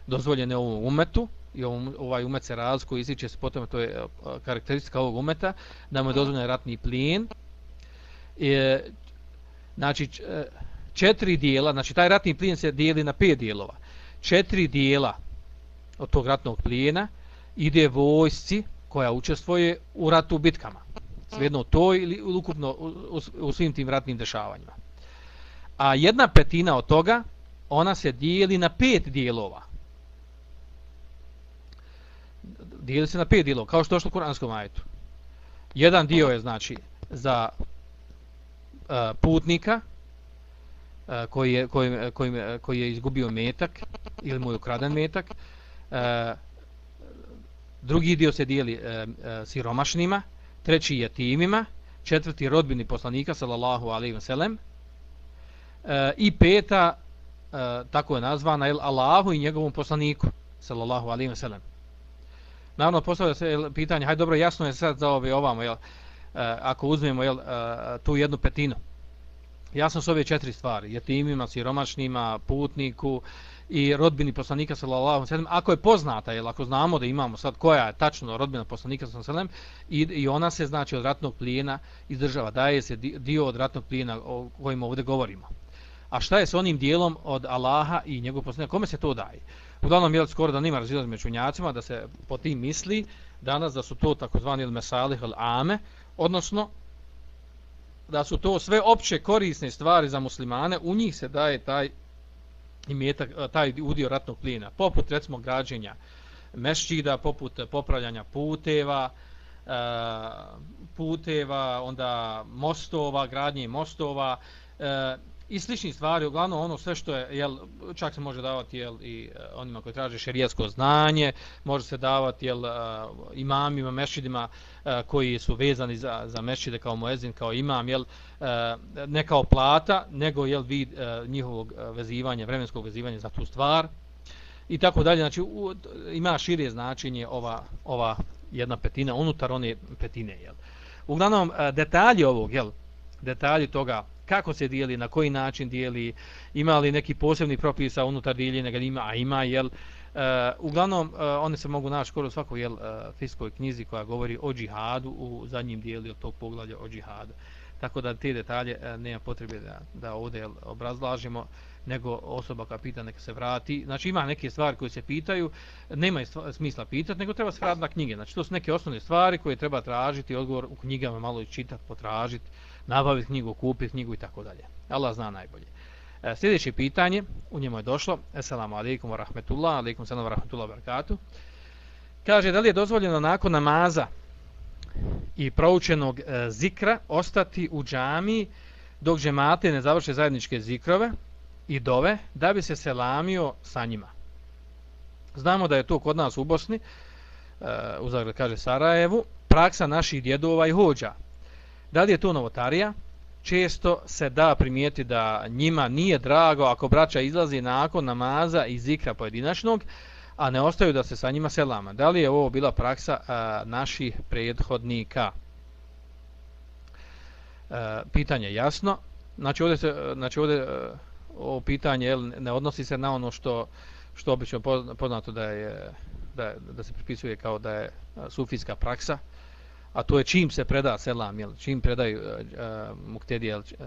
dozvoljen je ovom umetu, i ovaj umet se razliku iziče se potom, to je karakteristika ovog umeta, da mu je dozvoljen ratni plijen. I, znači, četiri dijela, znači taj ratni plijen se dijeli na pet dijelova. Četiri dijela od tog ratnog plijena ide vojsci koja učestvuje u ratu u bitkama. Svejedno to ili ukupno u, u, u svim tim ratnim dešavanjima. A jedna petina od toga ona se dijeli na pet dijelova. Dijeli se na pet dijelova, kao što je u Kuranskom ajetu. Jedan dio je, znači, za uh, putnika, uh, koji, je, koji, koji, koji je izgubio metak, ili mu je ukraden metak e, drugi dio se dijeli e, e, siromašnima, treći je timima, četvrti rodbini poslanika, sallallahu alejhi ve sellem e, i peta, e, tako je nazvana, el Allahu i njegovom poslaniku, sallallahu alejhi ve sellem. Naravno, postavlja se pitanje, hajde dobro, jasno je sad za ove ovamo, jel, e, ako uzmemo jel, e, tu jednu petinu. Jasno su ove četiri stvari, jetimima, siromašnima, putniku, i rodbini poslanika sallallahu alejhi ve sellem. Ako je poznata jel ako znamo da imamo sad koja je tačno rodbina poslanika sallallahu alejhi ve sellem i ona se znači od ratnog plijena izdržava daje se dio od ratnog plijena o kojem ovdje govorimo. A šta je s onim dijelom od Allaha i njegovog poslanika? Kome se to daje? Uglavnom je skoro da nima razilaz među učenjacima da se po tim misli danas da su to takozvani el mesalih el ame odnosno da su to sve opće korisne stvari za muslimane u njih se daje taj imetak, e, taj udio ratnog plina, poput recimo građenja mešćida, poput popravljanja puteva, e, puteva, onda mostova, gradnje mostova, e, i slični stvari, uglavnom ono sve što je, jel, čak se može davati jel, i e, onima koji traže šerijatsko znanje, može se davati jel, e, imamima, mešidima e, koji su vezani za, za mešide kao moezin, kao imam, jel, ne kao plata, nego jel, vid njihovog vezivanja, vremenskog vezivanja za tu stvar. I tako dalje, znači u, ima širije značenje ova, ova jedna petina unutar one petine. Jel. Uglavnom, detalji ovog, jel, detalji toga, kako se dijeli, na koji način dijeli, ima li neki posebni propisa unutar dijeljenja, ga ima, a ima, jel, Uh, uglavnom, uh, one se mogu naći skoro svakoj jel, uh, fiskoj knjizi koja govori o džihadu u zadnjim dijeli od tog poglavlja o džihadu. Tako da te detalje uh, nema potrebe da, da ovdje jel, obrazlažimo, nego osoba koja pita neka se vrati. Znači ima neke stvari koje se pitaju, nema smisla pitati, nego treba se vratiti na knjige. Znači to su neke osnovne stvari koje treba tražiti, odgovor u knjigama malo čitati, potražiti nabaviti knjigu, kupiti knjigu i tako dalje. Allah zna najbolje. E, sljedeće pitanje, u njemu je došlo. Assalamu alaikum wa rahmetullah, alaikum salam wa rahmetullah wa barakatuh. Kaže, da li je dozvoljeno nakon namaza i proučenog e, zikra ostati u džamiji dok džemate ne završe zajedničke zikrove i dove da bi se selamio sa njima. Znamo da je to kod nas u Bosni, e, u Zagreb kaže Sarajevu, praksa naših djedova i hođa. Da li je to novotarija? Često se da primijeti da njima nije drago ako braća izlazi nakon namaza i zikra pojedinačnog, a ne ostaju da se sa njima selama. Da li je ovo bila praksa a, naših prethodnika? A, pitanje jasno. Znači ovdje, se, znači ovdje a, ovo pitanje jel, ne odnosi se na ono što što obično poznato da je da, da se pripisuje kao da je sufijska praksa a to je čim se preda selam, jel, čim predaju uh, uh, jel, uh,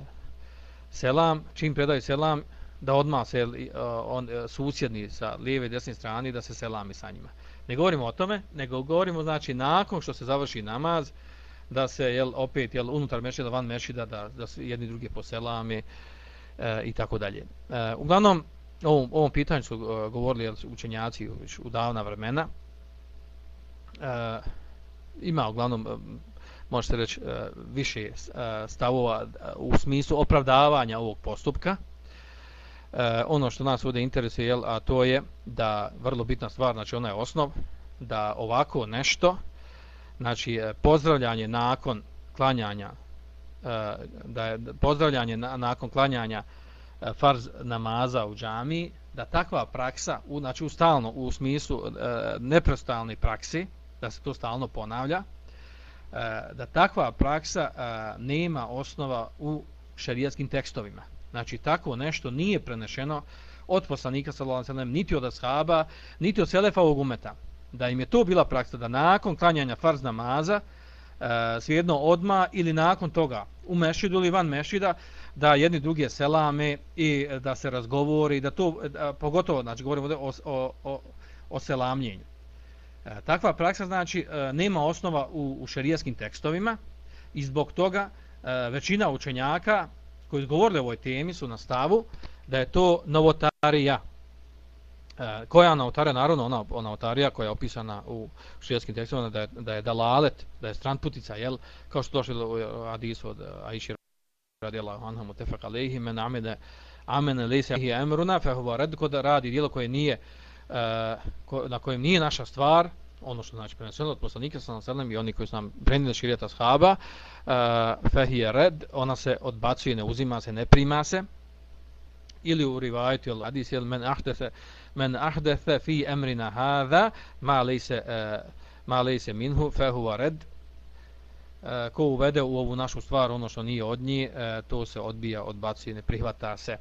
selam, čim predaju selam, da odmah se uh, on, uh, susjedni sa lijeve i desne strane da se selami sa njima. Ne govorimo o tome, nego govorimo znači nakon što se završi namaz, da se jel, opet jel, unutar mešida, van mešida, da, da se jedni drugi poselame i tako dalje. Uh, uglavnom, ovom, ovom pitanju su uh, govorili jel, učenjaci u davna vremena. Uh, ima uglavnom eh, možete reći eh, više eh, stavova u smislu opravdavanja ovog postupka. Ono što nas ovdje interesuje, a to je da vrlo bitna stvar, znači ona je osnov, da ovako nešto, znači pozdravljanje nakon klanjanja, da je pozdravljanje nakon klanjanja farz namaza u džamiji, da takva praksa, u, znači u stalno, u smislu neprestalne praksi, da se to stalno ponavlja, e, da takva praksa e, nema osnova u šarijatskim tekstovima. Znači, tako nešto nije prenešeno od poslanika sallallahu alejhi ve sellem niti od ashaba, niti od selefovog umeta. Da im je to bila praksa da nakon klanjanja farz namaza, e, svejedno odma ili nakon toga u mešidu ili van mešida, da jedni drugi selame i da se razgovori, da to, e, pogotovo, znači, govorimo o, o, o, o selamljenju. E, takva praksa znači e, nema osnova u, u šerijskim tekstovima i zbog toga e, većina učenjaka koji govorili o ovoj temi su na stavu da je to novotarija. E, koja novotarija? Naravno, ona, ona novotarija koja je opisana u širijskim tekstovima da je, da je dalalet, da je stranputica, jel? Kao što došli u Adisu od Aishi radijallahu anha mutafaq alayhi men amene amene laysa hi amruna fa huwa rad kod radi djelo koje nije uh, Eh, na kojem nije naša stvar ono što znači preneseno od poslanika sallallahu alejhi i oni koji su nam prenijeli širijat ashaba eh, uh, fa rad ona se odbacuje ne uzima se ne prima se ili u rivajetu al hadis el men ahdatha men ahdatha fi amrina hadha ma laysa uh, eh, ma laysa minhu fa huwa rad ko uvede u ovu našu stvar ono što nije od nje, to se odbija, odbacuje, ne prihvata se.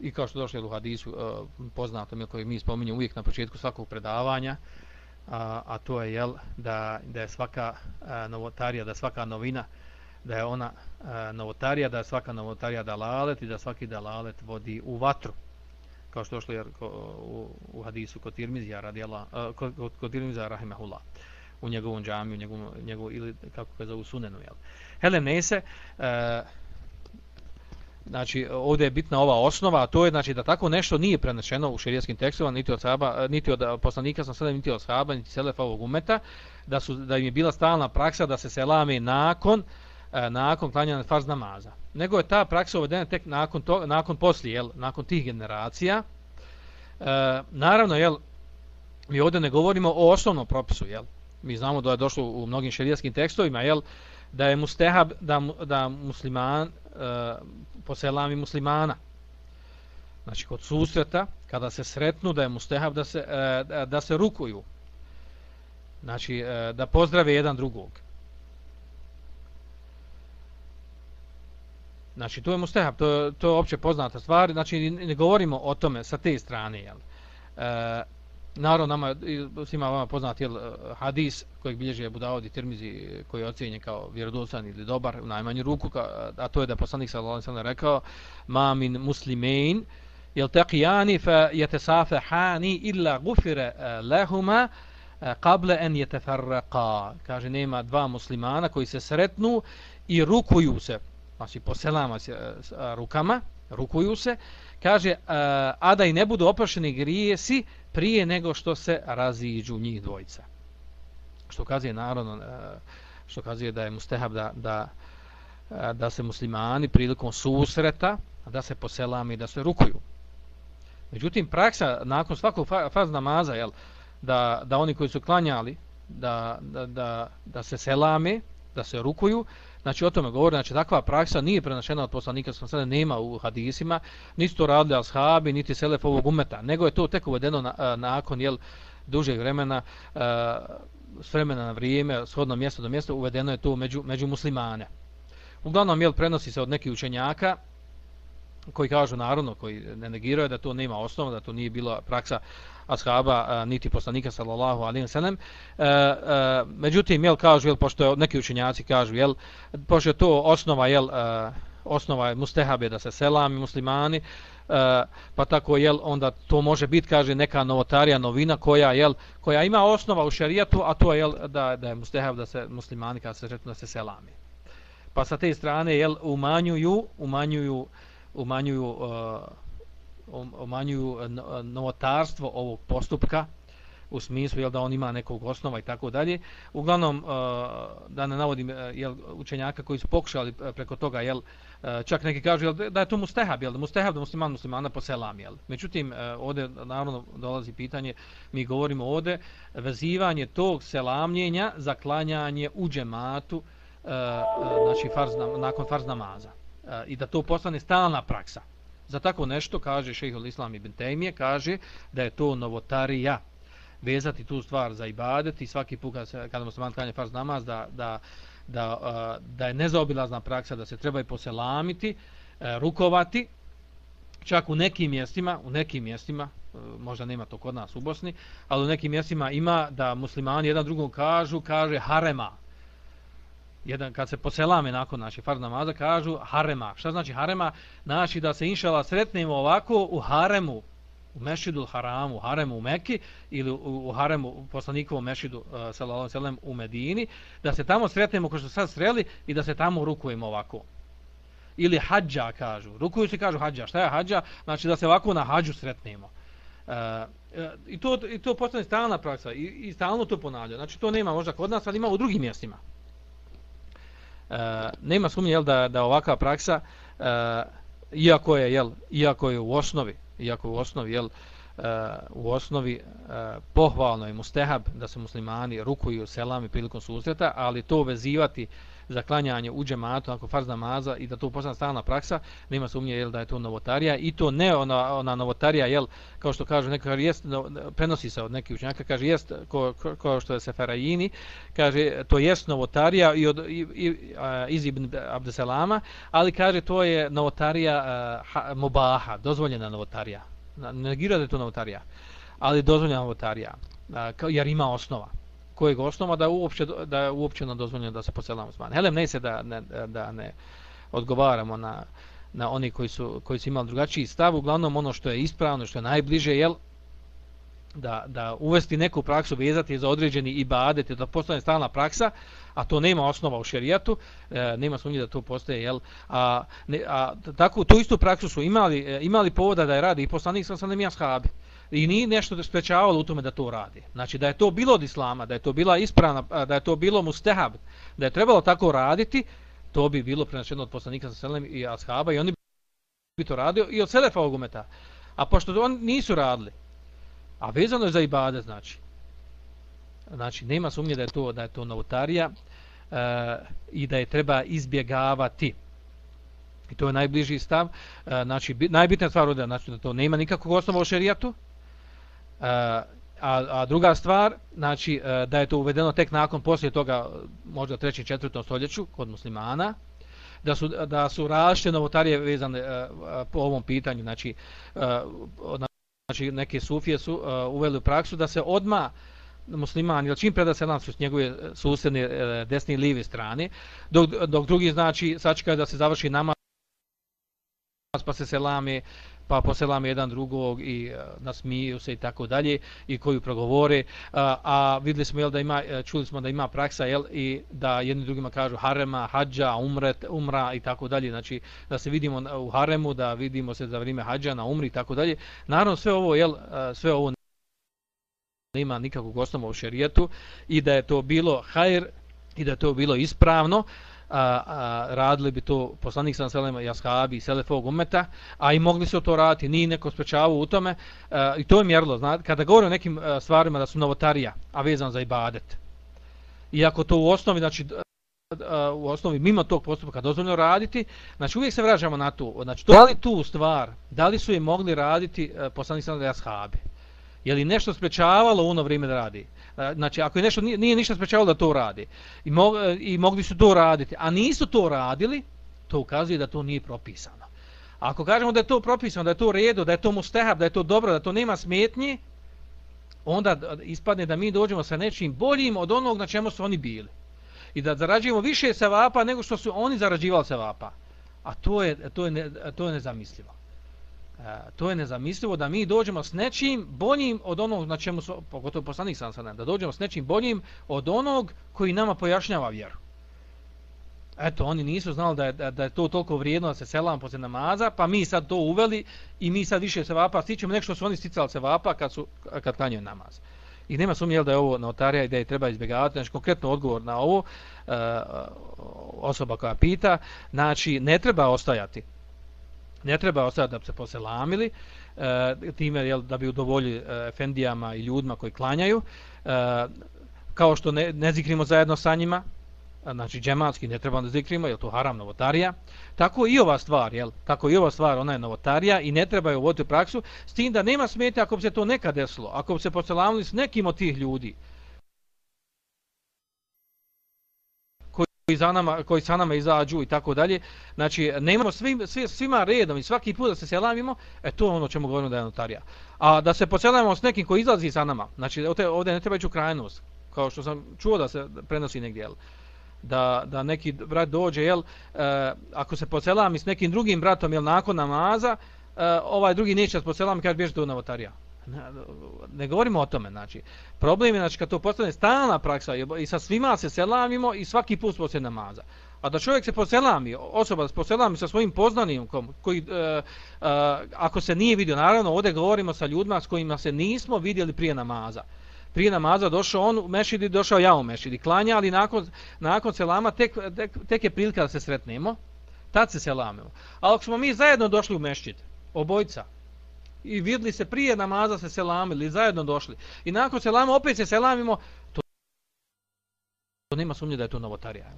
I kao što došlo u hadisu, e, poznato koji mi spominjamo uvijek na početku svakog predavanja, a, a to je jel, da, da je svaka e, novotarija, da svaka novina, da je ona e, novotarija, da je svaka novotarija dalalet i da svaki dalalet vodi u vatru. Kao što je u, u hadisu kod Tirmizija, radijala, kod, kod Tirmizija, rahimahullah u njegovom džamiju, njegovom, njegovom, ili kako ga zovu sunenu, jel? Helem Nese, e, znači, ovdje je bitna ova osnova, a to je, znači, da tako nešto nije prenešeno u šerijskim tekstovima, niti od sahaba, niti od eh, poslanika sam sada, niti od sahaba, niti selefa ovog umeta, da, su, da im je bila stalna praksa da se selame nakon, eh, nakon klanjanja farz namaza. Nego je ta praksa uvedena tek nakon, to, nakon poslije, jel, nakon tih generacija. E, naravno, jel, mi ovdje ne govorimo o osnovnom propisu, jel, mi znamo da je došlo u mnogim šerijskim tekstovima, jel, da je mustehab da, da musliman Eh, po selami muslimana. Znači, kod susreta, kada se sretnu, da je mustehab da se, eh, da se rukuju. Znači, eh, da pozdrave jedan drugog. Znači, to je mustehab, to, to je opće poznata stvar. Znači, ne govorimo o tome sa te strane, jel. E, Naravno, nama, svima vama poznat jel, hadis kojeg bilježi je Budavod i Tirmizi koji je ocjenjen kao vjerodostan ili dobar u najmanju ruku, a to je da poslanik sallallahu alejhi ve sellem rekao ma min muslimin yaltaqiyani fa yatasafahani illa ghufira lahuma eh, qabla an yatafarraqa. Kaže nema dva muslimana koji se sretnu i rukuju se znači poselama se eh, rukama rukuju se. Kaže eh, a da i ne budu oprašeni grijesi prije nego što se raziđu njih dvojica. Što kazuje narodno, e, što kazuje da je mustehab da, da, e, da se muslimani prilikom susreta, da se poselami, da se rukuju. Međutim, praksa nakon svakog faz namaza, jel, da, da oni koji su klanjali, da, da, da, da se selame, da se rukuju, Znači o tome govori, znači takva praksa nije prenašena od poslanika sa sada nema u hadisima, niti to radili ashabi, niti selef ovog umeta, nego je to tek uvedeno na, eh, nakon jel dužeg vremena eh, s vremena na vrijeme, shodno mjesto do mjesta, uvedeno je to među, među muslimane. Uglavnom jel prenosi se od nekih učenjaka koji kažu narodno, koji ne negiraju da to nema osnova, da to nije bila praksa ashaba niti poslanika sallallahu alejhi ve sellem. E, e, međutim jel kažu jel pošto neki učenjaci kažu jel pošto to osnova jel e, osnova je mustehabe da se selami muslimani e, pa tako jel onda to može biti kaže neka novotarija novina koja jel koja ima osnova u šerijatu a to je jel da da je mustehab da se muslimani kad se sretnu da se selami pa sa te strane jel umanjuju umanjuju umanjuju uh, umanjuju uh, um, umanjuju uh, uh, novotarstvo ovog postupka u smislu jel da on ima nekog osnova i tako dalje. Uglavnom da ne navodim jel učenjaka koji su pokušali preko toga jel čak neki kažu jel da je to mustehab jel da mustehab da musliman muslimana po selam jel. Međutim ovde naravno dolazi pitanje mi govorimo ovde vezivanje tog selamljenja za klanjanje u džematu znači farz nakon farz namaza i da to postane stalna praksa. Za tako nešto, kaže šehol Islam ibn Tejmije, kaže da je to novotarija. Vezati tu stvar za ibadet i svaki put kada, se, kada musliman klanje farz namaz da, da, da, da je nezaobilazna praksa da se treba i poselamiti, e, rukovati, čak u nekim mjestima, u nekim mjestima, e, možda nema to kod nas u Bosni, ali u nekim mjestima ima da muslimani jedan drugom kažu, kaže harema, jedan kad se poselame nakon naših farz namaza kažu harema. Šta znači harema? Znači da se inšala sretnemo ovako u haremu u Mešidul Haramu, u Haremu u Mekki ili u, u Haremu u poslanikovom Mešidu uh, sallallahu alejhi u Medini, da se tamo sretnemo kao što sad sreli i da se tamo rukujemo ovako. ili hađa kažu. Rukuju se kažu hađa. Šta je hađa? Znači da se ovako na hađu sretnemo. Uh, i, to, I to postane stalna praksa i, i stalno to ponavlja. Znači to nema možda kod nas, ali ima u drugim mjestima. Eh, e, nema sumnje jel, da, da ovakva praksa, uh, iako je jel, iako je u osnovi, iako u osnovi jel, uh, u osnovi e, pohvalno i mustehab da se muslimani rukuju selami prilikom susreta, ali to vezivati za klanjanje u džematu, ako farz namaza i da to postane stalna praksa, nema sumnje jel, da je to novotarija i to ne ona, ona novotarija, jel, kao što kažu, neka jest, no, prenosi se od nekih učenjaka, kaže, jest, ko, ko, ko što je Seferajini, kaže, to jest novotarija i od, i, i, a, iz Ibn Abdeselama, ali kaže, to je novotarija a, ha, mubaha, dozvoljena novotarija. Negira da je to novotarija, ali dozvoljena novotarija, a, jer ima osnova kojeg osnova da uopće da je uopće na dozvoljeno da se poselamo zman. Helem ne se da ne, da ne odgovaramo na na oni koji su koji su imali drugačiji stav, uglavnom ono što je ispravno, što je najbliže jel da, da uvesti neku praksu vezati za određeni ibadet, da postane stalna praksa, a to nema osnova u šerijatu, e, nema sumnje da to postaje, jel? A, ne, a tako, tu istu praksu su imali, imali povoda da je radi i poslanik sam sam nemija shabi i ni nešto da sprečavalo u tome da to radi. Znači da je to bilo od islama, da je to bila ispravna, da je to bilo mustehab, da je trebalo tako raditi, to bi bilo prenašeno od poslanika sa selem i ashaba i oni bi to radio i od selefa ovog umeta. A pošto oni nisu radili, a vezano je za ibade, znači, znači nema sumnje da je to da je to novotarija e, i da je treba izbjegavati. I to je najbliži stav. E, znači, najbitnija stvar je znači, da to nema nikakvog osnova u šerijatu, Eh, a, a druga stvar, znači eh, da je to uvedeno tek nakon poslije toga, možda u 3. 4. stoljeću kod muslimana, da su, da su različite novotarije vezane eh, po ovom pitanju, znači, znači neke sufije su uveli u praksu da se odma muslimani, ili čim preda selam su s njegove susjedne desne i lijeve strane, dok, dok drugi znači sačekaju da se završi namaz, pa se selame, pa poselam jedan drugog i uh, nasmiju se i tako dalje i koju progovore. E, a, a videli smo jel da ima e, čuli smo da ima praksa jel i da jedni drugima kažu harema hadža umret umra i tako dalje. Znači da se vidimo u haremu da vidimo se za vrijeme hadža na umri i tako dalje. Naravno sve ovo jel sve ovo nema nikakvog osnova u šerijetu i da je to bilo hajr i da je to bilo ispravno a, a, radili bi to poslanik sa selema i ashabi i selefog umeta, a i mogli su to raditi, ni neko sprečavao u tome a, i to je mjerilo, znate, kada govore o nekim a, stvarima da su novotarija, a vezan za ibadet. Iako to u osnovi, znači, a, u osnovi mimo tog postupka dozvoljno raditi, znači uvijek se vraćamo na to, znači, to, da li tu stvar, da li su je mogli raditi poslanik sa selema i ashabi? Je li nešto sprečavalo u ono vrijeme da radi? Znači, ako je nešto, nije, nije ništa sprečavalo da to radi. I, mo, e, I mogli su to raditi. A nisu to radili, to ukazuje da to nije propisano. Ako kažemo da je to propisano, da je to redo, da je to mustehab, da je to dobro, da to nema smetnje, onda ispadne da mi dođemo sa nečim boljim od onog na čemu su oni bili. I da zarađujemo više sevapa nego što su oni zarađivali sevapa. A to je, to je, ne, to je nezamislivo. E, to je nezamislivo da mi dođemo s nečim boljim od onog na čemu su, pogotovo poslanik sam sad, da dođemo s nečim boljim od onog koji nama pojašnjava vjeru. Eto, oni nisu znali da je, da, da je to toliko vrijedno da se selam poslije namaza, pa mi sad to uveli i mi sad više se vapa stićemo nek što su oni sticali se vapa kad, su, kad klanjaju namaz. I nema sumnje da je ovo notarija i da je treba izbjegavati. Znači, konkretno odgovor na ovo, e, osoba koja pita, znači, ne treba ostajati ne treba ostaviti da bi se poselamili e, time jel, da bi udovoljili e, efendijama i ljudima koji klanjaju. E, kao što ne, ne zikrimo zajedno sa njima e, znači džematski ne treba da zikrimo jer to haram novotarija. Tako i ova stvar jel tako i ova stvar ona je novotarija i ne treba je uvoditi u praksu s tim da nema smeta ako bi se to nekad desilo ako bi se poselamili s nekim od tih ljudi. Koji za nama koji sa nama izađu i tako dalje. Znači nemamo svim svi, svima redom i svaki put da se selamimo e to je ono čemu govorimo da je notarija. A da se poselamimo s nekim koji izlazi sa nama znači ovdje, ovdje ne treba ići u krajnost kao što sam čuo da se prenosi negdje jel? da da neki brat dođe jel? E, ako se poselami s nekim drugim bratom jel nakon namaza e, ovaj drugi neće se poselami kaže bježi do notarija ne govorimo o tome, znači, problem je, znači, kad to postane stalna praksa i sa svima se selamimo i svaki put poslije namaza. A da čovjek se poselami, osoba se poselami sa svojim poznanim, koji, e, e, ako se nije vidio, naravno, ovdje govorimo sa ljudima s kojima se nismo vidjeli prije namaza. Prije namaza došao on u mešidi, došao ja u mešidi, klanja, ali nakon, nakon selama tek, tek, tek je prilika da se sretnemo, tad se selamimo. Ali ako smo mi zajedno došli u mešćid, obojca, i vidli se prije namaza se selamili, zajedno došli, i nakon selama opet se selamimo, to, to nema sumnje da je to novotarija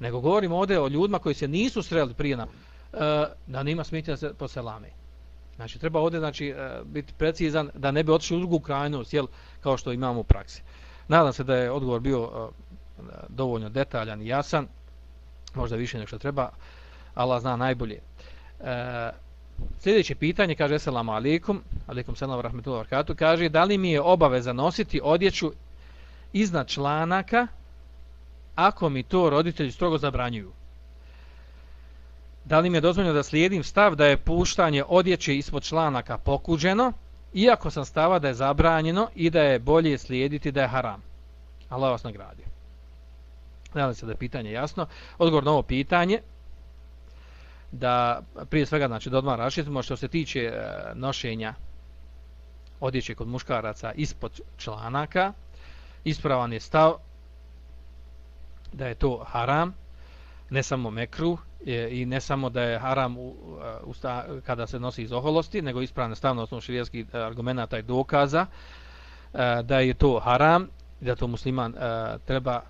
nego govorimo ovdje o ljudima koji se nisu sreli prije nam, eh, da nima smetnje da se poselame. Znači, treba ovdje znači, eh, biti precizan da ne bi otišli u drugu krajnost, jel, kao što imamo u praksi. Nadam se da je odgovor bio eh, dovoljno detaljan i jasan, možda više nego što treba, Allah zna najbolje. Uh, sljedeće pitanje, kaže Esselamu alaikum, alaikum selam rahmetullahi wabarakatuh, kaže da li mi je obaveza nositi odjeću iznad članaka ako mi to roditelji strogo zabranjuju. Da li mi je dozvoljeno da slijedim stav da je puštanje odjeće ispod članaka pokuđeno, iako sam stava da je zabranjeno i da je bolje slijediti da je haram. Allah vas nagradi. Nadam se da je pitanje jasno. Odgovor na ovo pitanje, da prije svega, znači, da odmah rašitimo što se tiče e, nošenja odjeće kod muškaraca ispod članaka, ispravan je stav da je to haram, ne samo mekru e, i ne samo da je haram u, e, u sta, kada se nosi iz oholosti, nego ispravno stavno osnovu širijskih e, argumenta i dokaza e, da je to haram da to musliman e, treba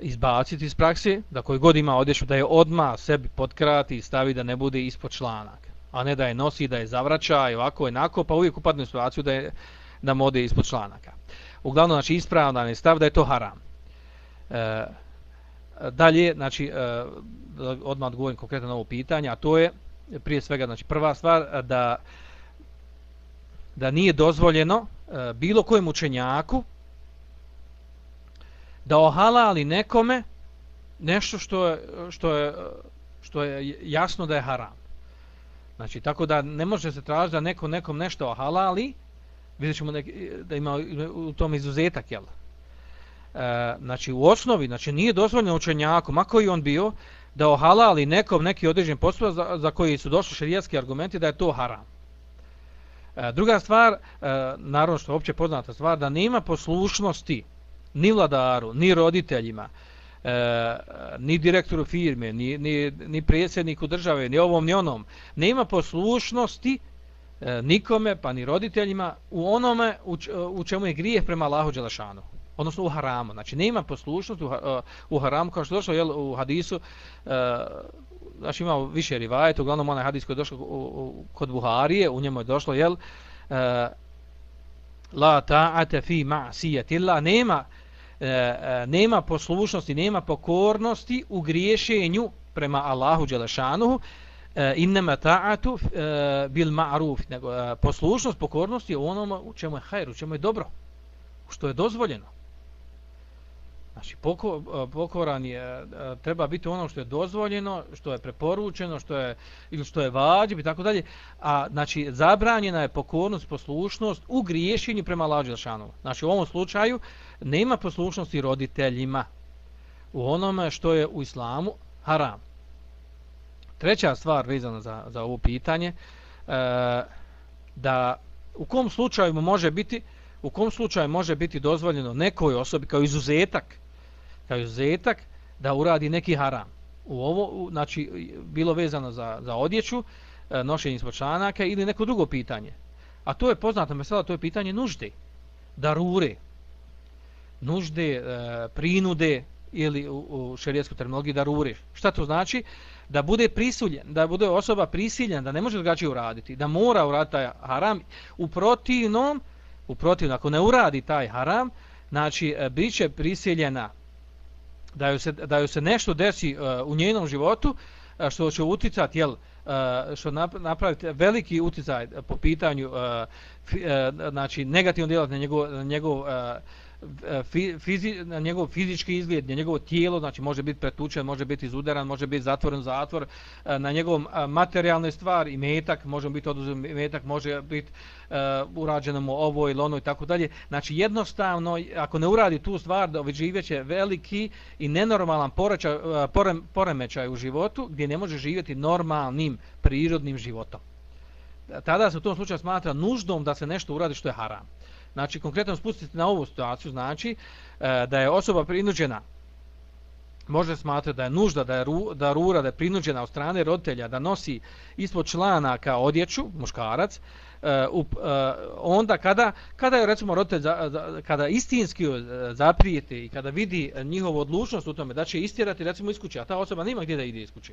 izbaciti iz praksi, da koji god ima odjeću da je odma sebi potkrati i stavi da ne bude ispod članak, a ne da je nosi, da je zavraća i ovako i nako, pa uvijek upadne u situaciju da, je, da mode ispod članaka. Uglavnom, znači, ispravno je stav da je to haram. E, dalje, znači, e, odmah odgovorim konkretno na ovo pitanje, a to je prije svega, znači, prva stvar, da, da nije dozvoljeno e, bilo kojem učenjaku da ohalali nekome nešto što je, što je, što je jasno da je haram. Znači, tako da ne može se tražiti da neko nekom nešto ohalali, vidjet ćemo da ima u tom izuzetak, jel? E, znači u osnovi, znači nije dozvoljeno učenjaku, mako i on bio, da ohalali nekom neki određen postupak za, za koji su došli šerijatski argumenti da je to haram. E, druga stvar, e, naravno što je opće poznata stvar, da nema poslušnosti ni vladaru, ni roditeljima, e, ni direktoru firme, ni, ni, ni predsjedniku države, ni ovom, ni onom. Nema poslušnosti e, nikome, pa ni roditeljima, u onome u, e, u čemu je grijeh prema Allahu Đelešanu odnosno u haramu. Znači nema poslušnosti u, e, u haramu kao što je došlo jel, u hadisu. e, znači imao više rivajeta, uglavnom onaj hadis koji je došao kod Buharije, u njemu je došlo jel, e, la ta'ate fi ma'sijatillah, nema E, e, nema poslušnosti, nema pokornosti u griješenju prema Allahu Đelešanuhu, e, innama ta'atu bil ma'ruf, nego poslušnost, pokornost je onom u čemu je hajr, u čemu je dobro, što je dozvoljeno. Znači, pokoran je, treba biti ono što je dozvoljeno, što je preporučeno, što je, ili što je vađib i tako dalje. A, znači, zabranjena je pokornost, poslušnost u griješenju prema Allahu Đelšanu. Znači, u ovom slučaju nema poslušnosti roditeljima u onome što je u islamu haram. Treća stvar vezana za, za ovo pitanje, e, da u kom slučaju može biti, u kom slučaju može biti dozvoljeno nekoj osobi kao izuzetak, kao izuzetak da uradi neki haram. U ovo, znači, bilo vezano za, za odjeću, e, nošenje ispod članaka ili neko drugo pitanje. A to je poznato mesela, to je pitanje nužde, darure, nužde, e, prinude ili u, u šerijetskoj terminologiji darure. Šta to znači? Da bude prisuljen, da bude osoba prisiljen, da ne može drugačije uraditi, da mora uraditi taj haram. U protivnom, u protivnom, ako ne uradi taj haram, znači, e, bit će prisiljena da joj se, da joj se nešto desi uh, u njenom životu uh, što će uticati jel, uh, što napraviti veliki uticaj po pitanju uh, uh, znači negativno djelat na njegov, na njegov uh, E, fizi, na njegov fizički izgled, na njegovo tijelo, znači može biti pretučen, može biti izudaran, može biti zatvoren zatvor, e, na njegovom e, materijalnoj stvari, i metak, može biti oduzem metak, može biti uh, urađeno mu ovo ili ono i tako dalje. Znači jednostavno, ako ne uradi tu stvar, da živjeće veliki i nenormalan porećaj, poremećaj u životu, gdje ne može živjeti normalnim, prirodnim životom. Tada se u tom slučaju smatra nuždom da se nešto uradi što je haram. Znači, konkretno spustiti na ovu situaciju, znači e, da je osoba prinuđena, može smatrati da je nužda, da je ru, da rura, da je prinuđena od strane roditelja da nosi ispod članaka odjeću, muškarac, e, up, e, onda kada, kada je recimo roditelj, za, za, kada istinski e, zaprijete i kada vidi njihovu odlučnost u tome da će istjerati recimo iz kuće, a ta osoba nema gdje da ide iz kuće,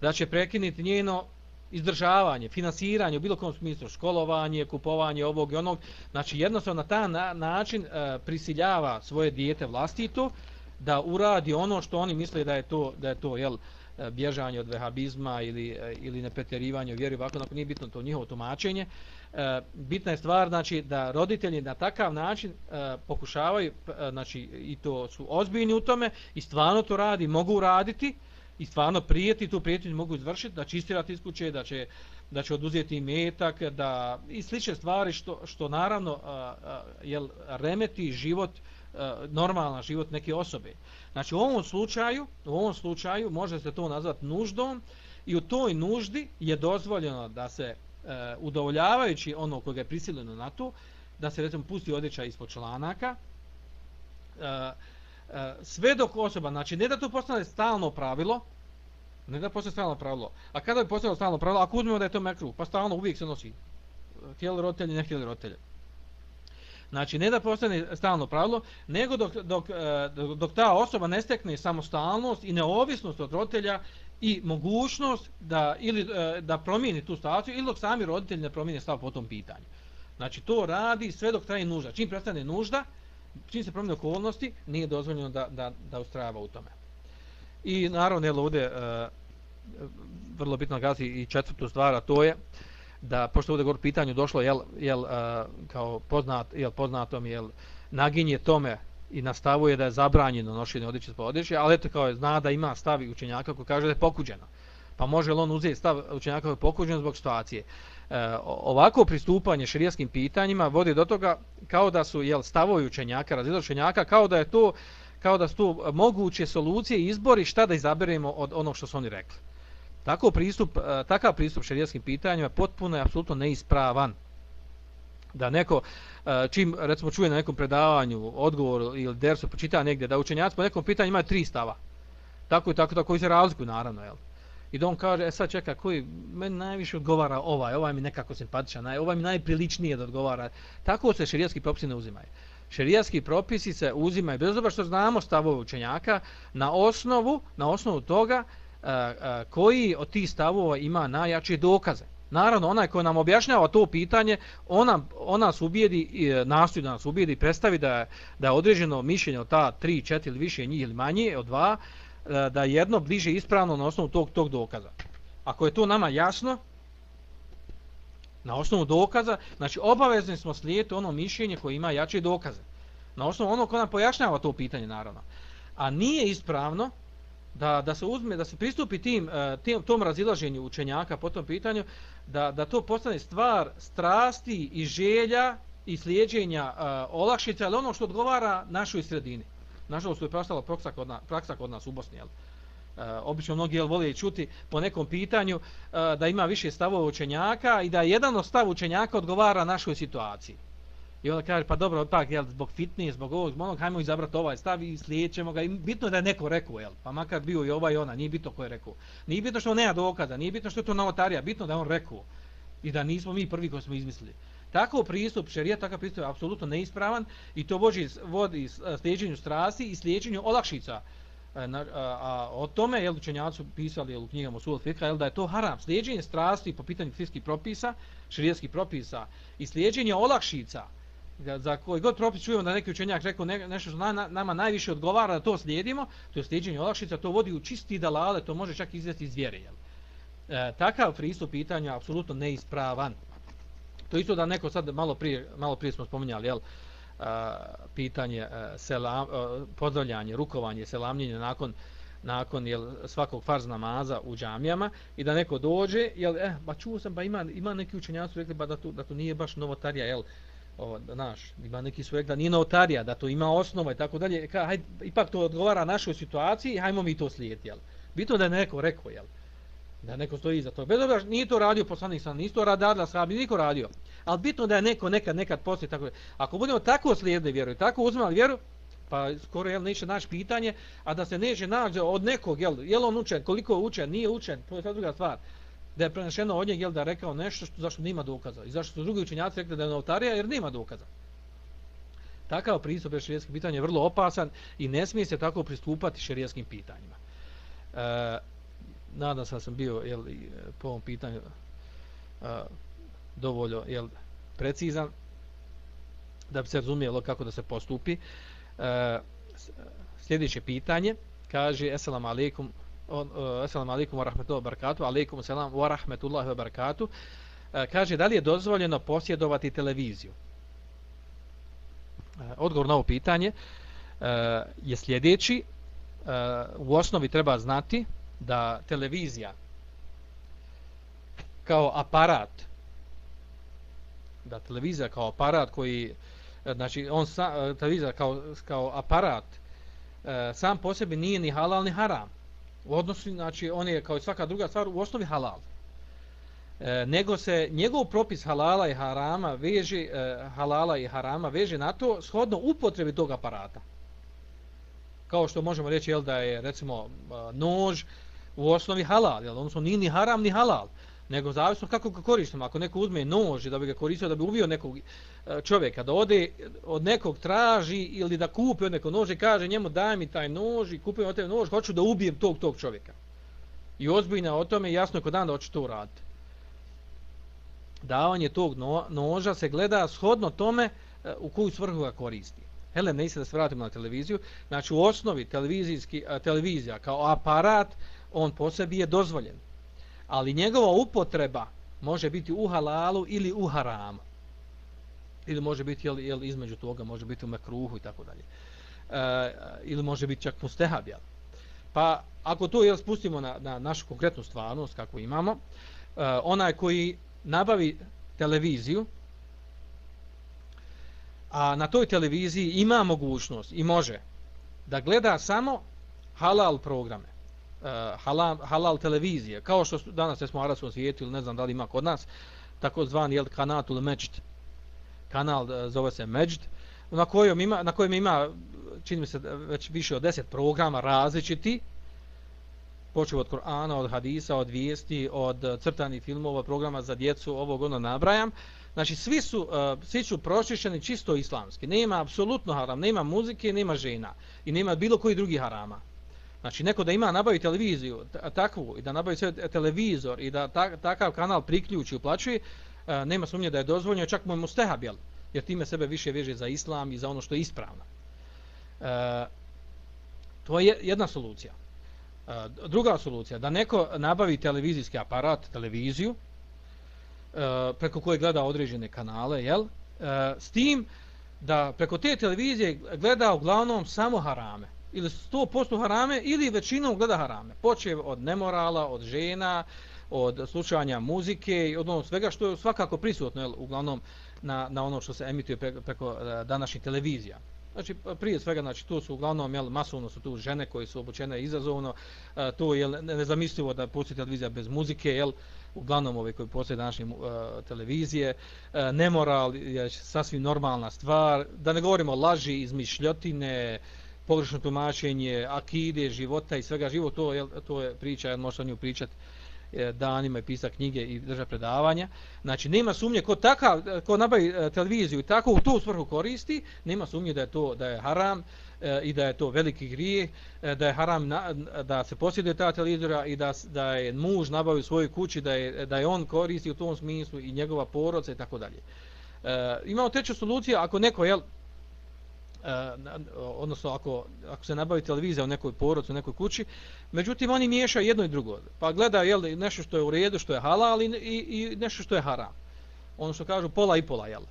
da će prekinuti njeno izdržavanje, finansiranje u bilo kom smislu, školovanje, kupovanje ovog i onog, znači jednostavno na ta na, način e, prisiljava svoje dijete vlastito da uradi ono što oni misle da je to, da je to jel, e, bježanje od vehabizma ili, e, ili nepeterivanje u vjeri, ovako, nije bitno to njihovo tumačenje. E, bitna je stvar znači, da roditelji na takav način e, pokušavaju, e, znači i to su ozbiljni u tome i stvarno to radi, mogu raditi, i stvarno prijeti tu prijetnju mogu izvršiti, da će istirati iz kuće, da će, da će oduzeti metak, da, i slične stvari što, što naravno a, a, jel, remeti život, normalan život neke osobe. Znači u ovom slučaju, u ovom slučaju može se to nazvati nuždom i u toj nuždi je dozvoljeno da se e, udovoljavajući ono koga je prisiljeno na to, da se recimo pusti odjeća ispod članaka, E, E, sve dok osoba, znači ne da to postane stalno pravilo, ne da postane stalno pravilo, a kada bi postalo stalno pravilo, ako uzmemo da je to mekru, pa stalno uvijek se nosi htjeli roditelji, ne htjeli roditelji. Znači, ne da postane stalno pravilo, nego dok, dok, dok, dok ta osoba ne stekne samostalnost i neovisnost od roditelja i mogućnost da, ili, e, da promijeni tu situaciju ili dok sami roditelji ne promijene stav po tom pitanju. Znači, to radi sve dok traje nužda. Čim prestane nužda, čim se promijene okolnosti, nije dozvoljeno da, da, da ustrajava u tome. I naravno, jel, ovdje e, vrlo bitno gazi i četvrtu stvar, a to je da, pošto ovdje govor pitanju došlo, jel, jel, e, kao poznat, jel, poznatom, jel, naginje tome i nastavuje da je zabranjeno nošenje odjeće spod odjeće, ali eto kao je, zna da ima stavi učenjaka koji kaže da je pokuđeno. Pa može li on uzeti stav učenjaka koji je pokuđen zbog situacije? E, ovako pristupanje šerijskim pitanjima vodi do toga kao da su jel stavovi učenjaka, različitih učenjaka, kao da je to kao da su to moguće solucije i izbori šta da izaberemo od onog što su oni rekli. Tako pristup, e, takav pristup šerijskim pitanjima potpuno je apsolutno neispravan. Da neko e, čim recimo čuje na nekom predavanju odgovor ili dersu počita negdje da učenjaci po nekom pitanju imaju tri stava. Tako i tako, tako i se razlikuju naravno, jel? I da on kaže, e sad čeka, koji meni najviše odgovara ovaj, ovaj mi nekako simpatičan, naj, ovaj mi najpriličnije da odgovara. Tako se šerijatski propisi ne uzimaju. Šerijatski propisi se uzimaju, bez obzira što znamo stavove učenjaka, na osnovu, na osnovu toga a, a, koji od tih stavova ima najjače dokaze. Naravno, onaj koji nam objašnjava to pitanje, ona, ona nas ubijedi, e, nastoji da nas ubijedi i predstavi da, da je određeno mišljenje od ta tri, četiri ili više njih ili manje od dva, E, da jedno bliže ispravno na osnovu tog tog dokaza. Ako je to nama jasno, na osnovu dokaza, znači obavezni smo slijediti ono mišljenje koje ima jače dokaze. Na osnovu ono ko nam pojašnjava to pitanje, naravno. A nije ispravno da, da se uzme, da se pristupi tim, e, tim, tom razilaženju učenjaka po tom pitanju, da, da to postane stvar strasti i želja i slijedženja uh, olakšica, ali ono što odgovara našoj sredini nažalost je prestala praksa kod nas, praksa kod nas u Bosni, jel? E, obično mnogi jel, vole čuti po nekom pitanju e, da ima više stavova učenjaka i da jedan od stav učenjaka odgovara našoj situaciji. I onda kaže, pa dobro, tak, jel, zbog fitnije, zbog ovog, zbog onog, hajmo izabrati ovaj stav i slijećemo ga. I bitno je da je neko rekao, jel, pa makar bio i ovaj i ona, nije bitno ko je rekao. Nije bitno što on nema dokaza, nije bitno što je to novotarija, bitno da on rekao. I da nismo mi prvi koji smo izmislili. Tako pristup šerijata, takav pristup je apsolutno neispravan i to vodi, vodi e, slijeđenju strasti i slijeđenju olakšica. E, na, a, a o tome je učenjaci pisali jel, u knjigama Sul Fikha jel, da je to haram. Slijeđenje strasti po pitanju fiskih propisa, šerijatskih propisa i slijeđenje olakšica za koji god propis čujemo da neki učenjak rekao ne, nešto što na, na, nama najviše odgovara da to slijedimo, to je slijedjenje olakšica, to vodi u čisti dalale, to može čak izvesti iz vjere. Jel. E, takav pristup pitanja je apsolutno neispravan. To isto da neko sad malo prije, malo prije smo spominjali, jel? a, pitanje a, selam, a, pozdravljanje, rukovanje, selamljenje nakon nakon jel, svakog farz namaza u džamijama i da neko dođe, jel, eh, ba čuo sam, ba ima, ima neki učenjaci rekli ba da to, da to nije baš novotarija, jel, o, naš, ima neki su rekli da nije novotarija, da to ima osnova i tako dalje, e, ka, hajde, ipak to odgovara našoj situaciji, hajmo mi to slijeti, jel. Bitno da je neko rekao, jel, da neko stoji za to. Bez obzira, nije to radio poslanik sam, nije to radila sahabi, niko radio. Ali bitno da je neko nekad, nekad poslije, tako Ako budemo tako slijedili vjeru i tako uzmali vjeru, pa skoro jel neće naći pitanje, a da se neće naći od nekog, jel, jel on učen, koliko je učen, nije učen, to je sad druga stvar. Da je prenešeno od njeg, jel, da je rekao nešto što, zašto nima dokaza. I zašto su drugi učenjaci rekli da je notarija, jer nema dokaza. Takav pristup je širijeskim pitanje vrlo opasan i ne smije se tako pristupati širijetskim pitanjima. E, nadam se da sam bio jel, e, po ovom pitanju a, dovoljno jel, precizan da bi se razumijelo kako da se postupi. E, e sljedeće pitanje kaže Assalamu alaikum Assalamu alaikum wa rahmetullahi wa barakatuh alaikum assalam wa rahmetullahi wa barakatuh e, kaže da li je dozvoljeno posjedovati televiziju e, odgovor na ovo pitanje e, je sljedeći e, u osnovi treba znati da televizija kao aparat da televizija kao aparat koji znači on sa, televizija kao, kao aparat e, sam po sebi nije ni halal ni haram. U odnosu znači on je kao svaka druga stvar u osnovi halal. E, nego se njegov propis halala i harama veže e, halala i harama veže na to shodno upotrebi tog aparata. Kao što možemo reći jel da je recimo e, nož u osnovi halal, jel? odnosno nije ni haram ni halal, nego zavisno kako ga koristimo. Ako neko uzme nož i da bi ga koristio da bi ubio nekog e, čovjeka, da ode od nekog traži ili da kupi od nekog nož i kaže njemu daj mi taj nož i kupujem od tebe nož, hoću da ubijem tog tog čovjeka. I ozbiljna o tome jasno je kod dan da hoće to uraditi. Davanje tog noža se gleda shodno tome e, u koju svrhu ga koristi. Hele, ne da se vratimo na televiziju. Znači, u osnovi televizijski, e, televizija kao aparat, on po sebi je dozvoljen. Ali njegova upotreba može biti u halalu ili u haramu. Ili može biti jel, jel, između toga, može biti u mekruhu i tako dalje. E, ili može biti čak mustehab, jel? Pa, ako to jel, spustimo na, na našu konkretnu stvarnost, kako imamo, e, onaj koji nabavi televiziju, a na toj televiziji ima mogućnost i može da gleda samo halal programe uh, halal, halal televizije, kao što danas smo u arabskom svijetu ili ne znam da li ima kod nas, takozvani je jel, kanatul međd, kanal uh, zove se međd, na kojem ima, na kojem ima čini mi se već više od 10 programa različiti, počeo od Korana, od hadisa, od vijesti, od e, crtanih filmova, programa za djecu, ovog ono nabrajam. Znači, svi su, uh, svi su pročišćeni čisto islamski. Nema apsolutno haram, nema muzike, nema žena i nema bilo koji drugi harama. Znači, neko da ima nabavi televiziju takvu i da nabavi sve televizor i da ta, takav kanal priključi i uplaćuje, e, nema sumnje da je dozvoljeno, čak mu je mustehab, jel? jer time sebe više veže za islam i za ono što je ispravno. E, to je jedna solucija. E, druga solucija, da neko nabavi televizijski aparat, televiziju, e, preko koje gleda određene kanale, jel? E, s tim da preko te televizije gleda uglavnom samo harame ili 100% harame ili većinom gleda harame. Počev od nemorala, od žena, od slušanja muzike i od onog svega što je svakako prisutno jel, uglavnom na, na ono što se emituje preko, preko današnjih televizija. Znači, prije svega, znači, tu su uglavnom, jel, masovno su tu žene koje su obučene izazovno, e, to je nezamislivo da postoji televizija bez muzike, jel, uglavnom ove koji postoje današnje e, televizije, e, nemoral je sasvim normalna stvar, da ne govorimo o laži, izmišljotine, e, pogrešno tumačenje akide, života i svega živo, to je, to je priča, možete o nju pričati e, danima i pisa knjige i drža predavanja. Znači, nema sumnje, ko, takav, ko nabavi e, televiziju i tako u tu svrhu koristi, nema sumnje da je to da je haram e, i da je to veliki grije, e, da je haram na, da se posjeduje ta televizora i da, da je muž nabavi u svojoj kući, da je, da je on koristi u tom smislu i njegova porodca i tako dalje. E, imamo treću soluciju, ako neko, jel, E, odnosno ako, ako se nabavi televizija u nekoj porodcu, u nekoj kući, međutim oni miješaju jedno i drugo. Pa gleda jel, nešto što je u redu, što je halal i, i, i nešto što je haram. Ono što kažu pola i pola, jel?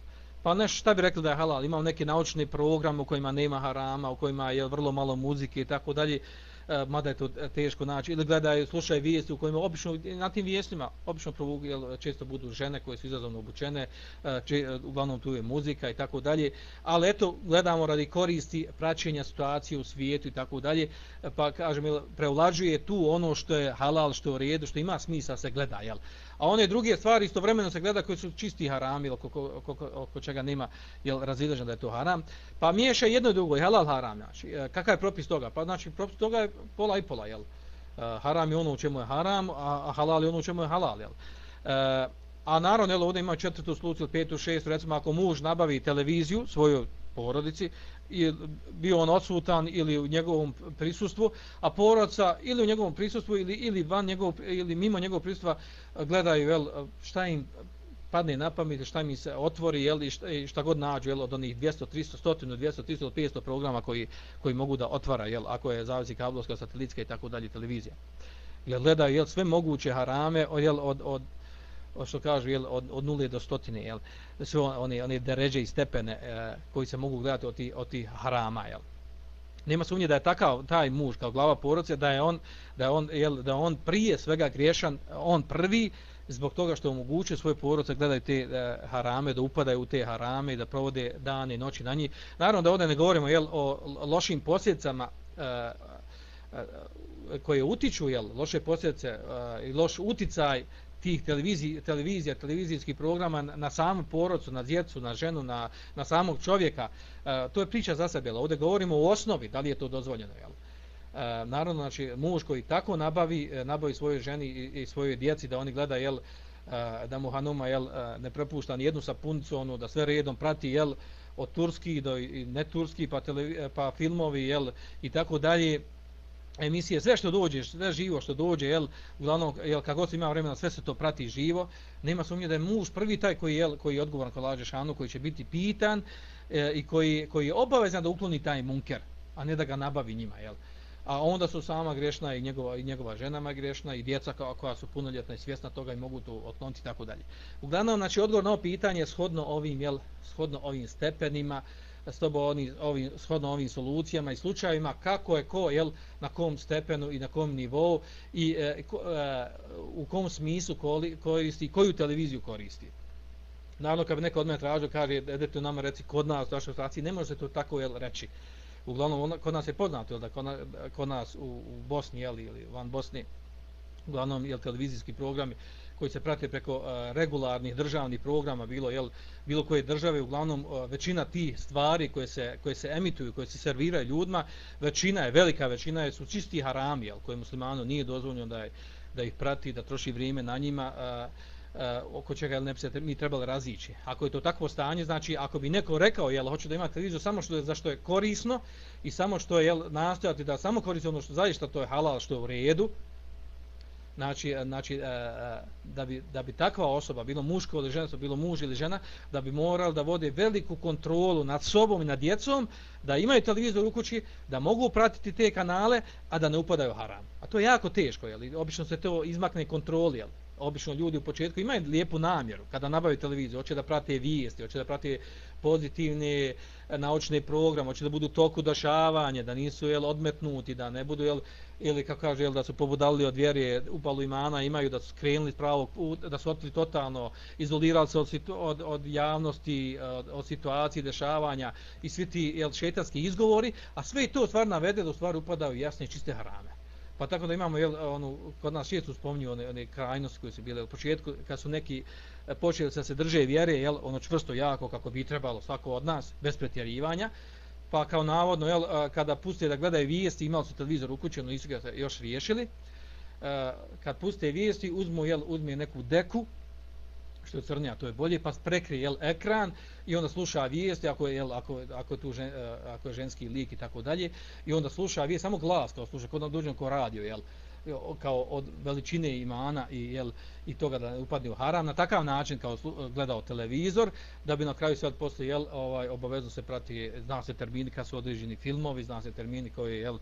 pa nešto šta bi rekli da je halal, imam neki naučni program u kojima nema harama, u kojima je vrlo malo muzike i tako dalje, Eh, mada je to teško naći, ili gledaju, slušaju vijesti u kojima obično, na tim vijestima, obično provugu, jel, često budu žene koje su izazovno obučene, eh, če, eh, uglavnom tu je muzika i tako dalje, ali eto, gledamo radi koristi praćenja situacije u svijetu i tako dalje, pa kažem, jel, preulađuje tu ono što je halal, što je u redu, što ima smisla se gleda, jel, a one druge stvari istovremeno se gleda koji su čisti haram ili oko, oko, oko čega nema jel, razilažen da je to haram. Pa miješa jedno i drugo, je halal haram. Znači, e, kakav je propis toga? Pa znači, propis toga je pola i pola. Jel? E, haram je ono u čemu je haram, a halal je ono u čemu je halal. Jel? E, a naravno, jel, ovdje ima četvrtu slucu ili petu, šestu, recimo ako muž nabavi televiziju svojoj porodici, bio on odsutan ili u njegovom prisustvu, a poroca ili u njegovom prisustvu ili ili van njegov ili mimo njegovog prisustva gledaju jel, šta im padne na pamet, šta im se otvori jel, i šta, šta god nađu jel, od onih 200, 300, 100, 200, 300, 500 programa koji, koji mogu da otvara, jel, ako je zavisi kablovska, satelitska i tako dalje televizija. Jel, gledaju jel, sve moguće harame jel, od, od, Ono što kažu jel, od, od nule do stotine jel, sve one, one deređe i stepene e, koji se mogu gledati od tih od ti harama jel. nema sumnje da je takav taj muž kao glava porodice da je on da je on jel, da on prije svega griješan on prvi zbog toga što omogućuje svoje porodice gledaju te e, harame da upadaju u te harame i da provode dane i noći na njih naravno da ovdje ne govorimo jel, o lošim posljedicama e, e, koje utiču jel, loše posljedice e, i loš uticaj tih televizij, televizija, televizijskih programa na samu porodcu, na djecu, na ženu, na, na samog čovjeka. E, to je priča za sebe. Ovdje govorimo o osnovi, da li je to dozvoljeno. Jel? E, naravno, znači, muž koji tako nabavi, e, nabavi svojoj ženi i, i svojoj djeci da oni gleda, jel, e, da mu Hanuma jel, e, ne prepušta ni jednu sapunicu, ono, da sve redom prati, jel, od turski do i pa, tele, pa filmovi, jel, i tako dalje, emisije, sve što dođe, sve živo što dođe, jel, uglavnom, jel, kako se ima vremena, sve se to prati živo, nema sumnje da je muž prvi taj koji, jel, koji je odgovoran kod lađe šanu, koji će biti pitan e, i koji, koji je obavezan da ukloni taj munker, a ne da ga nabavi njima, jel. A onda su sama grešna i njegova, i njegova žena grešna i djeca koja su punoljetna i svjesna toga i mogu to otkloniti i tako dalje. Uglavnom, znači, odgovor na ovo pitanje je shodno ovim, jel, shodno ovim stepenima, s tobo oni, ovim, shodno ovim solucijama i slučajima, kako je ko, jel, na kom stepenu i na kom nivou i e, ko, e, u kom smislu koristi, koju televiziju koristi. Naravno, kad bi neko od mene tražio, kaže, edete nama reci kod nas, u našoj ne može to tako jel, reći. Uglavnom, ona, kod nas je poznato, jel, da kod, na, kod nas u, u Bosni, jel, ili van Bosni, uglavnom, jel, televizijski programi, koji se prate preko e, regularnih državnih programa bilo jel bilo koje države uglavnom e, većina tih stvari koje se koje se emituju koje se serviraju ljudima većina je velika većina je su čisti harami jel koje muslimanu nije dozvoljeno da je, da ih prati da troši vrijeme na njima uh, Uh, oko čega ne bi se mi trebali razići. Ako je to takvo stanje, znači ako bi neko rekao jel hoće da ima televiziju samo što je za što je korisno i samo što je jel nastojati da samo koristi ono što zaista to je halal što je u redu, znači, e, znači e, e, da, bi, da bi takva osoba, bilo muško ili žena, bilo muž ili žena, da bi moral da vode veliku kontrolu nad sobom i nad djecom, da imaju televizor u kući, da mogu pratiti te kanale, a da ne upadaju haram. A to je jako teško, jel? obično se to izmakne kontroli, jel? Obično ljudi u početku imaju lijepu namjeru kada nabavaju televiziju, hoće da prate vijesti, hoće da prate pozitivne eh, naučne programe, hoće da budu toku dašavanje, da nisu jel, odmetnuti, da ne budu, jel, ili kako kaže, jel, da su pobudali od vjere, upalu imana, imaju da su skrenuli pravog puta, da su otli totalno, izolirali se od, od, od javnosti, od, od situacije, dešavanja i svi ti jel, šetanski izgovori, a sve to stvar navede da u stvari upadaju jasne čiste harame. Pa tako da imamo jel, onu, kod nas šestu spominju one, one krajnosti koje su bile u početku, kad su neki e, počeli da se drže vjere, jel, ono čvrsto jako kako bi trebalo svako od nas, bez pretjerivanja, pa kao navodno, jel, e, kada puste da gledaju vijesti, imali su televizor u kući, ono nisu ga još riješili, e, kad puste vijesti, uzmu, jel, uzme neku deku, što je crnija, to je bolje, pa prekrije jel, ekran i onda sluša vijesti, ako je, jel, ako, ako je, tu žen, e, ako je ženski lik i tako dalje, i onda sluša vijesti, samo glas kao sluša, kod dođe ko radio, jel, kao od veličine imana i jel i toga da upadne u haram na takav način kao gledao televizor da bi na kraju sve posle jel ovaj obavezno se prati zna se termini kad su određeni filmovi zna se termini koji jel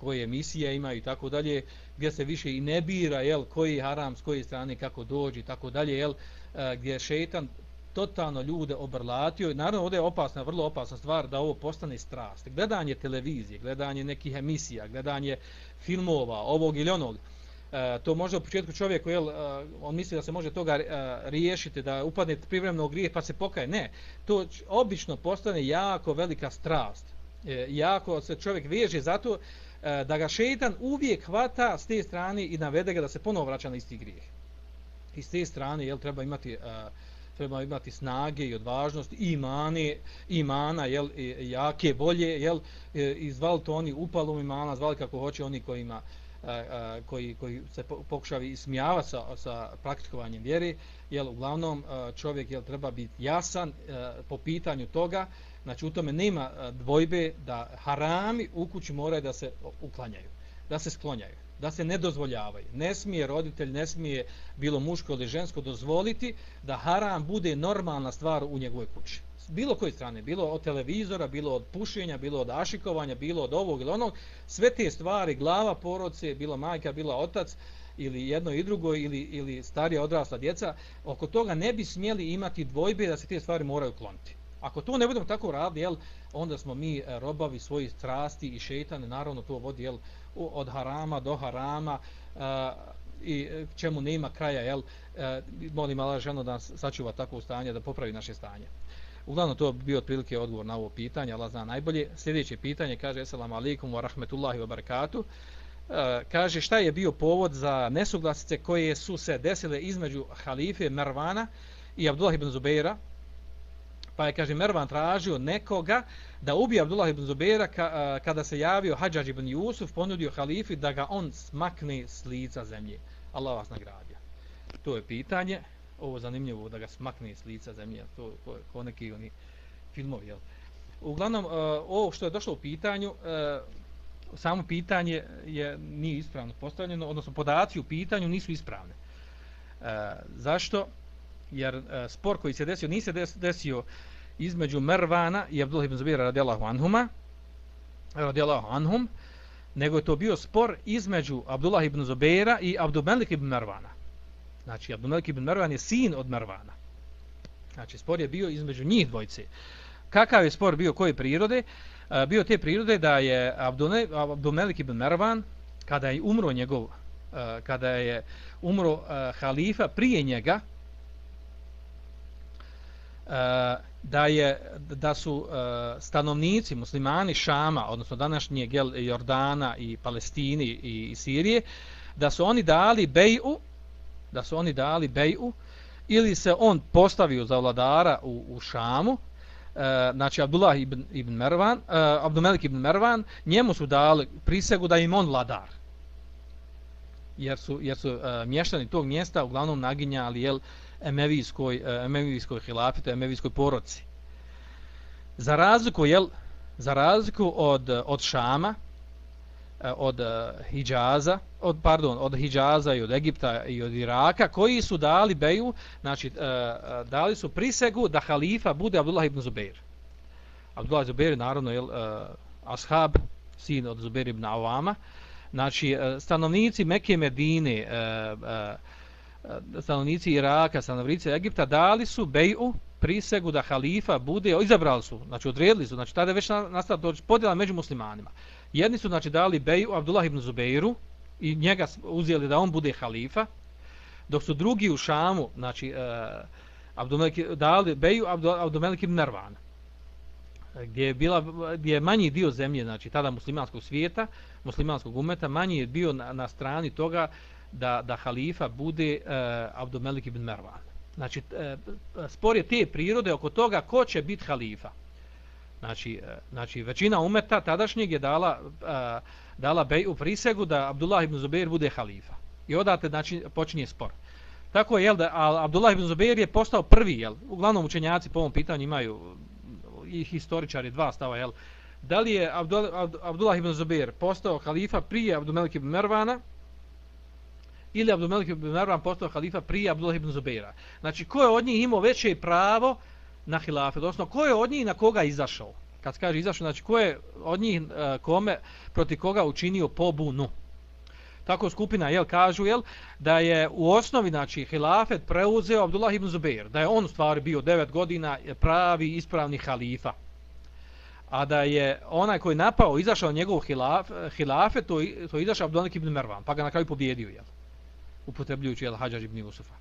koje emisije ima i tako dalje gdje se više i ne bira jel koji haram s koje strane kako dođe i tako dalje jel gdje šejtan totalno ljude obrlatio. Naravno, ovdje je opasna, vrlo opasna stvar da ovo postane strast. Gledanje televizije, gledanje nekih emisija, gledanje filmova, ovog ili onog, e, to može u početku čovjek, jel, on misli da se može toga riješiti, da upadne privremeno u grije pa se pokaje. Ne, to obično postane jako velika strast. E, jako se čovjek veže zato e, da ga šeitan uvijek hvata s te strane i navede ga da se ponovo vraća na isti grijeh. I s te strane, jel, treba imati... E, treba imati snage i odvažnost i imane, imana, jel, e, jake volje, jel, izvali to oni upalom imana, zvali kako hoće oni kojima, koji, koji se pokušavi ismijava sa, sa praktikovanjem vjere, jel, uglavnom čovjek jel, treba biti jasan po pitanju toga, znači u tome nema e, dvojbe da harami u kući moraju da se uklanjaju, da se sklonjaju da se ne dozvoljavaju. Ne smije roditelj, ne smije bilo muško ili žensko dozvoliti da haram bude normalna stvar u njegovoj kući. Bilo koje strane, bilo od televizora, bilo od pušenja, bilo od ašikovanja, bilo od ovog ili onog, sve te stvari, glava poroce, bilo majka, bilo otac, ili jedno i drugo, ili, ili starija odrasla djeca, oko toga ne bi smjeli imati dvojbe da se te stvari moraju kloniti. Ako to ne budemo tako radili, jel, onda smo mi e, robavi svojih strasti i šeitane, naravno to vodi jel, od harama do harama a, i e, čemu nema kraja, jel, a, molim Allah ženo da sačuva tako stanje, da popravi naše stanje. Uglavnom to bi bio otprilike odgovor na ovo pitanje, Allah zna najbolje. Sljedeće pitanje kaže Assalamu alaikum wa rahmetullahi wa barakatuh. Kaže šta je bio povod za nesuglasice koje su se desile između halife Mervana i Abdullah ibn Zubeira, pa je, kaže, Mervan tražio nekoga da ubije Abdullah ibn Zubaira ka, kada se javio Hadžađ ibn Jusuf, ponudio halifi da ga on smakne s lica zemlje. Allah vas nagradio. To je pitanje. Ovo zanimljivo da ga smakne s lica zemlje. To je ko neki oni filmovi. Jel? Uglavnom, ovo što je došlo u pitanju, samo pitanje je nije ispravno postavljeno, odnosno podaci u pitanju nisu ispravne. Zašto? Jer spor koji se desio, nije se desio između Mervana i Abdullah ibn Zubira radijallahu anhuma, radijallahu anhum, nego je to bio spor između Abdullah ibn Zubira i Abdulmelik ibn Mervana. Znači, Abdulmelik ibn Mervan je sin od Mervana. Znači, spor je bio između njih dvojce. Kakav je spor bio koje prirode? E, bio te prirode da je Abdulmelik ibn Mervan, kada je umro njegov, e, kada je umro e, halifa prije njega, da je da su e, stanovnici muslimani Šama odnosno današnje Jordana i Palestini i, i Sirije da su oni dali beju da su oni dali beju ili se on postavio za vladara u, u Šamu e, znači Abdullah ibn, ibn Mervan e, Abdulmelik ibn Mervan njemu su dali prisegu da im on vladar. Jer su, jer su uh, mještani tog mjesta uglavnom naginjali jel, uh, emevijskoj, e, emevijskoj hilafite, emevijskoj poroci. Za razliku, jel, za razliku od, od Šama, e, od e, Hidžaza, od, pardon, od Hidžaza i od Egipta i od Iraka, koji su dali Beju, znači, dali su prisegu da halifa bude Abdullah ibn Zubair. Abdullah ibn Zubair, naravno, jel, ashab, sin od Zubair ibn Awama, znači, stanovnici Mekke Medine, E, stanovnici Iraka, stanovnici Egipta dali su beju prisegu da halifa bude, izabrali su, znači odredili su, znači tada je već nastala podjela među muslimanima. Jedni su znači dali beju Abdullah ibn Zubeiru i njega uzeli da on bude halifa, dok su drugi u Šamu, znači e, uh, Abdumelik, dali beju Abdumelik ibn Narvan, gdje je, bila, gdje je manji dio zemlje, znači tada muslimanskog svijeta, muslimanskog umeta, manji je bio na, na strani toga da, da halifa bude eh, uh, Abdomelik ibn Mervan. Znači, uh, spor je te prirode oko toga ko će biti halifa. Znači, uh, znači većina umeta tadašnjeg je dala, uh, dala bej u prisegu da Abdullah ibn Zubair bude halifa. I odate, znači, počinje spor. Tako je, jel, da Abdullah ibn Zubair je postao prvi, jel, uglavnom učenjaci po ovom pitanju imaju i historičari dva stava, jel, da li je Abdullah, Abdullah ibn Zubair postao halifa prije Abdumelik ibn Mervana, ili Abdulmelik ibn Marwan postao halifa prije Abdullah ibn Zubeira. Znači, ko je od njih imao veće pravo na hilafet? Odnosno, ko je od njih na koga izašao? Kad se kaže izašao, znači, ko je od njih e, kome, proti koga učinio pobunu? Tako skupina jel kažu jel da je u osnovi znači hilafet preuzeo Abdullah ibn Zubair, da je on u stvari bio 9 godina pravi ispravni halifa. A da je onaj koji napao, izašao njegov hilaf, hilafet, to, to je izašao Abdullah ibn Mervan, pa ga na kraju pobjedio, jel? Upotrebljujući, jel, Hadžađ ibn Jusufa.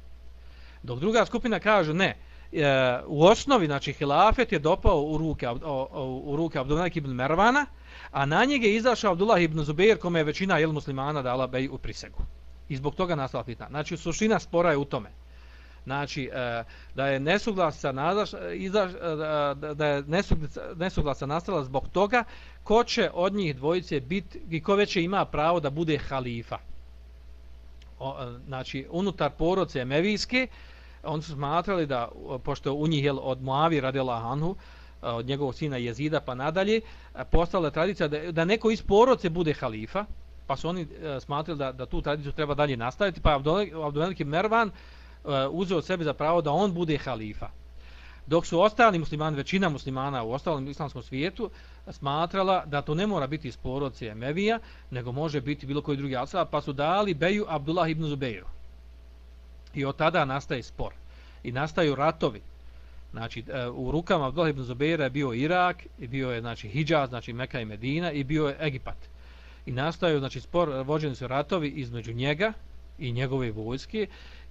Dok druga skupina kaže, ne, e, u osnovi, znači, hilafet je dopao u ruke, u, u, u ruke Abdullah ibn Mervana, a na njega je izašao Abdullah ibn Zubair, kome je većina jel, muslimana dala bej u prisegu. I zbog toga nastala fitna. Znači, suština spora je u tome. Znači, e, da je nesuglasa, nadaš, izaš, e, da je nesuglasa, nesuglasa nastala zbog toga ko će od njih dvojice biti i ko već ima pravo da bude halifa. O, e, znači, unutar poroce Emevijske, oni su smatrali da, e, pošto u njih je od Moavi radila Anhu, e, od njegovog sina Jezida pa nadalje, postala tradicija da, da neko iz porodice bude halifa, pa su oni smatrali da, da tu tradiciju treba dalje nastaviti, pa Abdulik Mervan uzeo sebi za pravo da on bude halifa. Dok su ostali muslimani, većina muslimana u ostalom islamskom svijetu, smatrala da to ne mora biti iz poroce Emevija, nego može biti bilo koji drugi asaba, pa su dali Beju Abdullah ibn Zubeiru. I od tada nastaje spor. I nastaju ratovi. Znači, e, u rukama Abdullah ibn Zubeira je bio Irak, i bio je znači, Hidžaz, znači Meka i Medina, i bio je Egipat. I nastaju, znači, spor, vođeni su ratovi između njega i njegove vojske,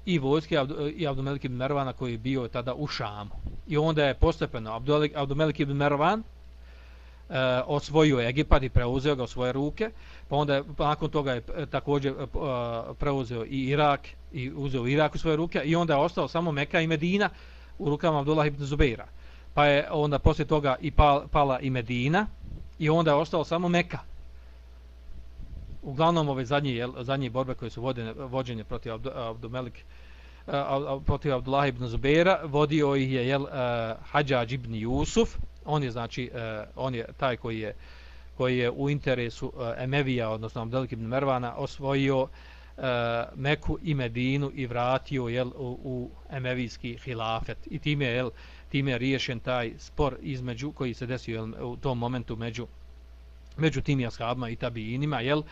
i vojske i Abdumelik ibn Mervana koji je bio tada u Šamu. I onda je postepeno Abdumelik ibn Mervan e, osvojio Egipat i preuzeo ga u svoje ruke, pa onda je, pa nakon toga je eh, također e, preuzeo i Irak i uzeo Irak u svoje ruke i onda je ostao samo Meka i Medina u rukama Abdullah ibn Zubeira. Pa je onda poslije toga i pala i Medina i onda je ostao samo Meka uglavnom ove zadnje jel, zadnje borbe koje su vodene, vođenje protiv Abdumelik eh, protiv Abdullah ibn Zubaira vodio ih je jel uh, ibn Jusuf. On je znači uh, on je taj koji je koji je u interesu uh, Emevija odnosno Abdelik ibn Mervana osvojio uh, Meku i Medinu i vratio jel u, u Emevijski hilafet. I time je jel time je riješen taj spor između koji se desio jel, u tom momentu među među tim jashabima i tabijinima, jel. uh,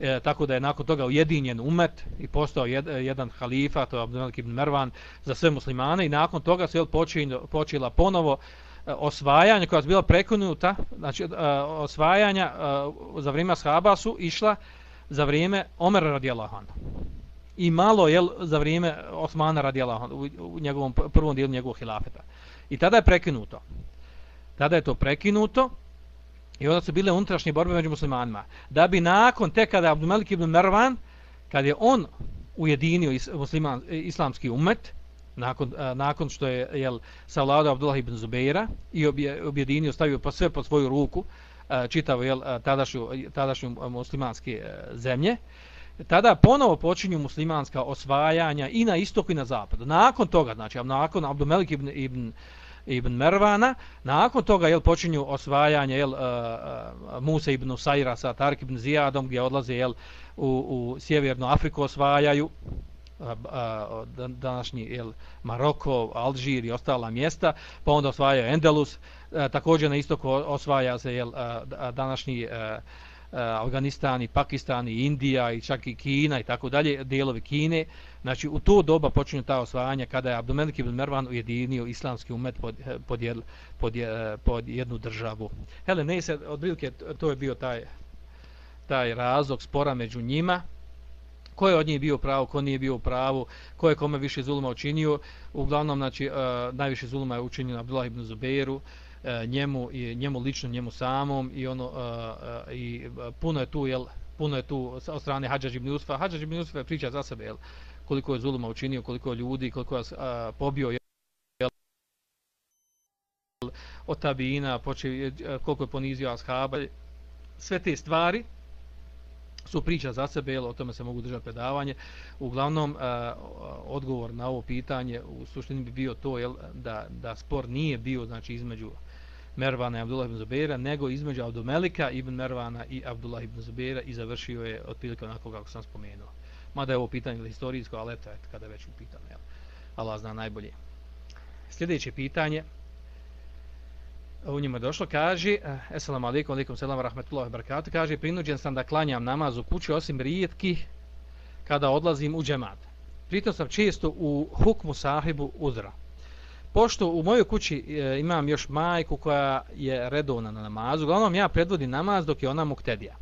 e, tako da je nakon toga ujedinjen umet i postao jed, e, jedan halifa, to je Abdullah ibn Mervan, za sve muslimane i nakon toga se je počela ponovo e, osvajanje koja je bila prekonuta, znači e, osvajanja e, za vrijeme Ashaba su išla za vrijeme Omer radijallahu anhu. I malo je za vrijeme Osmana radijallahu anhu, u, u njegovom prvom dijelu njegovog hilafeta. I tada je prekinuto. Tada je to prekinuto I onda su bile unutrašnje borbe među muslimanima. Da bi nakon te kada je Abdumelik ibn Mervan, kad je on ujedinio is, musliman, e, islamski umet, nakon, a, nakon što je jel, savladao Abdullah ibn Zubeira i obje, objedinio, stavio pa sve pod svoju ruku, a, čitavo jel, tadašnju, tadašnju muslimanske a, zemlje, tada ponovo počinju muslimanska osvajanja i na istoku i na zapadu. Nakon toga, znači, nakon Abdumelik ibn, ibn ibn Mervana. Nakon toga jel počinju osvajanje jel e, e, Musa ibn Saira sa Tark ibn Zijadom gdje odlaze jel u, u sjevernu Afriku osvajaju e, današnji jel Maroko, Alžir i ostala mjesta, pa onda osvajaju Endelus. Također na istoku osvaja se jel današnji Eh, Afganistan i Pakistan i Indija i čak i Kina i tako dalje, dijelovi Kine. Znači, u to doba počinju ta osvajanja kada je Abdumelik ibn Mervan ujedinio islamski umet pod, eh, pod, jed, pod, jed, eh, pod jednu državu. Hele, ne se, odbilike, to je bio taj, taj razlog spora među njima. Ko je od njih bio pravo, ko nije bio pravo, ko je kome više zuluma učinio. Uglavnom, znači, najviše zuluma je učinio Abdullah ibn Zubeiru, uh, E, njemu, i, njemu lično, njemu samom i ono uh, i puno je tu, jel, puno je tu od strane Hadžadž ibn Usfa. Hadžadž ibn Usfa priča za sebe, jel, koliko je zuluma učinio, koliko je ljudi, koliko je a, pobio jel, od tabina, poče, koliko je ponizio ashaba. Sve te stvari su priča za sebe, jel, o tome se mogu držati predavanje. Uglavnom, a, odgovor na ovo pitanje u suštini bi bio to jel, da, da spor nije bio znači između Mervana i Abdullah ibn Zubeira, nego između Abdumelika ibn Mervana i Abdullah ibn Zubeira i završio je otprilike onako kako sam spomenuo mada je ovo pitanje historijsko, ali eto, eto kada već upitano, jel? Allah zna najbolje. Sljedeće pitanje, u njima je došlo, kaže, eh, assalamu alaikum, alaikum selam, rahmetullahi wabarakatuh, kaže, prinuđen sam da klanjam namaz u kući, osim rijetkih kada odlazim u džemat. Pritom sam često u hukmu sahibu uzra. Pošto u mojoj kući e, imam još majku koja je redovna na namazu, uglavnom ja predvodim namaz dok je ona muktedija.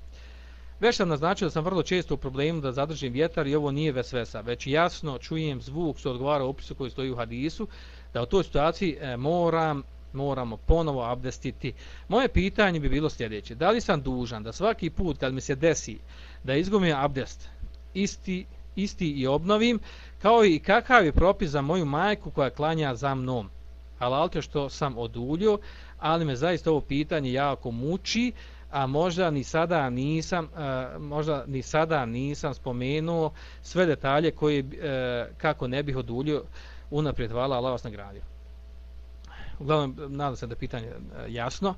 Već sam naznačio da sam vrlo često u problemu da zadržim vjetar i ovo nije vesvesa, već jasno čujem zvuk što odgovara opisu koji stoji u hadisu, da u toj situaciji e, moram moramo ponovo abdestiti. Moje pitanje bi bilo sljedeće. Da li sam dužan da svaki put kad mi se desi da izgumim abdest isti, isti i obnovim, kao i kakav je propis za moju majku koja klanja za mnom? Halalte što sam oduljio, ali me zaista ovo pitanje jako muči, a možda ni sada nisam uh, možda ni sada nisam spomenuo sve detalje koje uh, kako ne bih oduljio unaprijed hvala Allah vas nagradio uglavnom nadam se da je pitanje e, jasno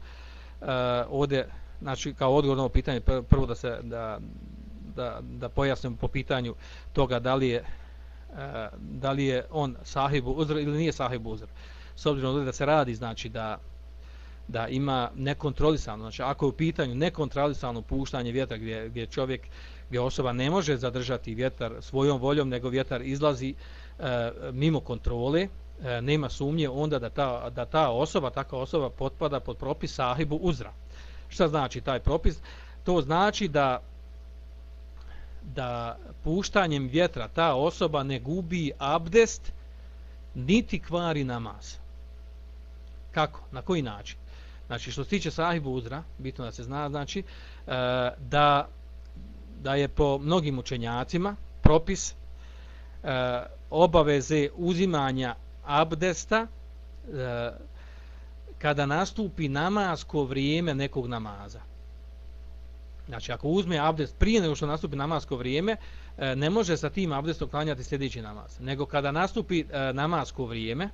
uh, ovdje znači kao odgovor na ovo pitanje prvo da se da, da, da pojasnim po pitanju toga da li je e, da li je on sahibu uzr ili nije sahibu uzr s obzirom da se radi znači da da ima nekontrolisano, znači ako je u pitanju nekontrolisano puštanje vjetra gdje, gdje čovjek, gdje osoba ne može zadržati vjetar svojom voljom, nego vjetar izlazi e, mimo kontrole, e, nema sumnje onda da ta, da ta osoba, takva osoba potpada pod propis sahibu uzra. Šta znači taj propis? To znači da da puštanjem vjetra ta osoba ne gubi abdest niti kvari namaz. Kako? Na koji način? Znači, što se tiče sahibu uzra, bitno da se zna, znači, e, da, da je po mnogim učenjacima propis e, obaveze uzimanja abdesta e, kada nastupi namasko vrijeme nekog namaza. Znači, ako uzme abdest prije nego što nastupi namasko vrijeme, e, ne može sa tim abdestom klanjati sljedeći namaz. Nego kada nastupi e, namasko vrijeme,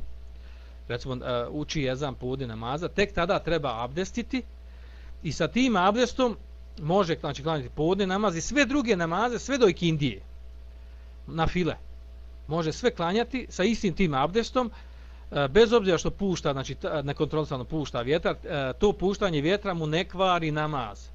recimo e, uči jezan podne namaza, tek tada treba abdestiti i sa tim abdestom može znači klanjati podne namaz i sve druge namaze, sve do ikindije na file. Može sve klanjati sa istim tim abdestom bez obzira što pušta, znači nekontrolisano pušta vjetar, to puštanje vjetra mu ne kvari namaz.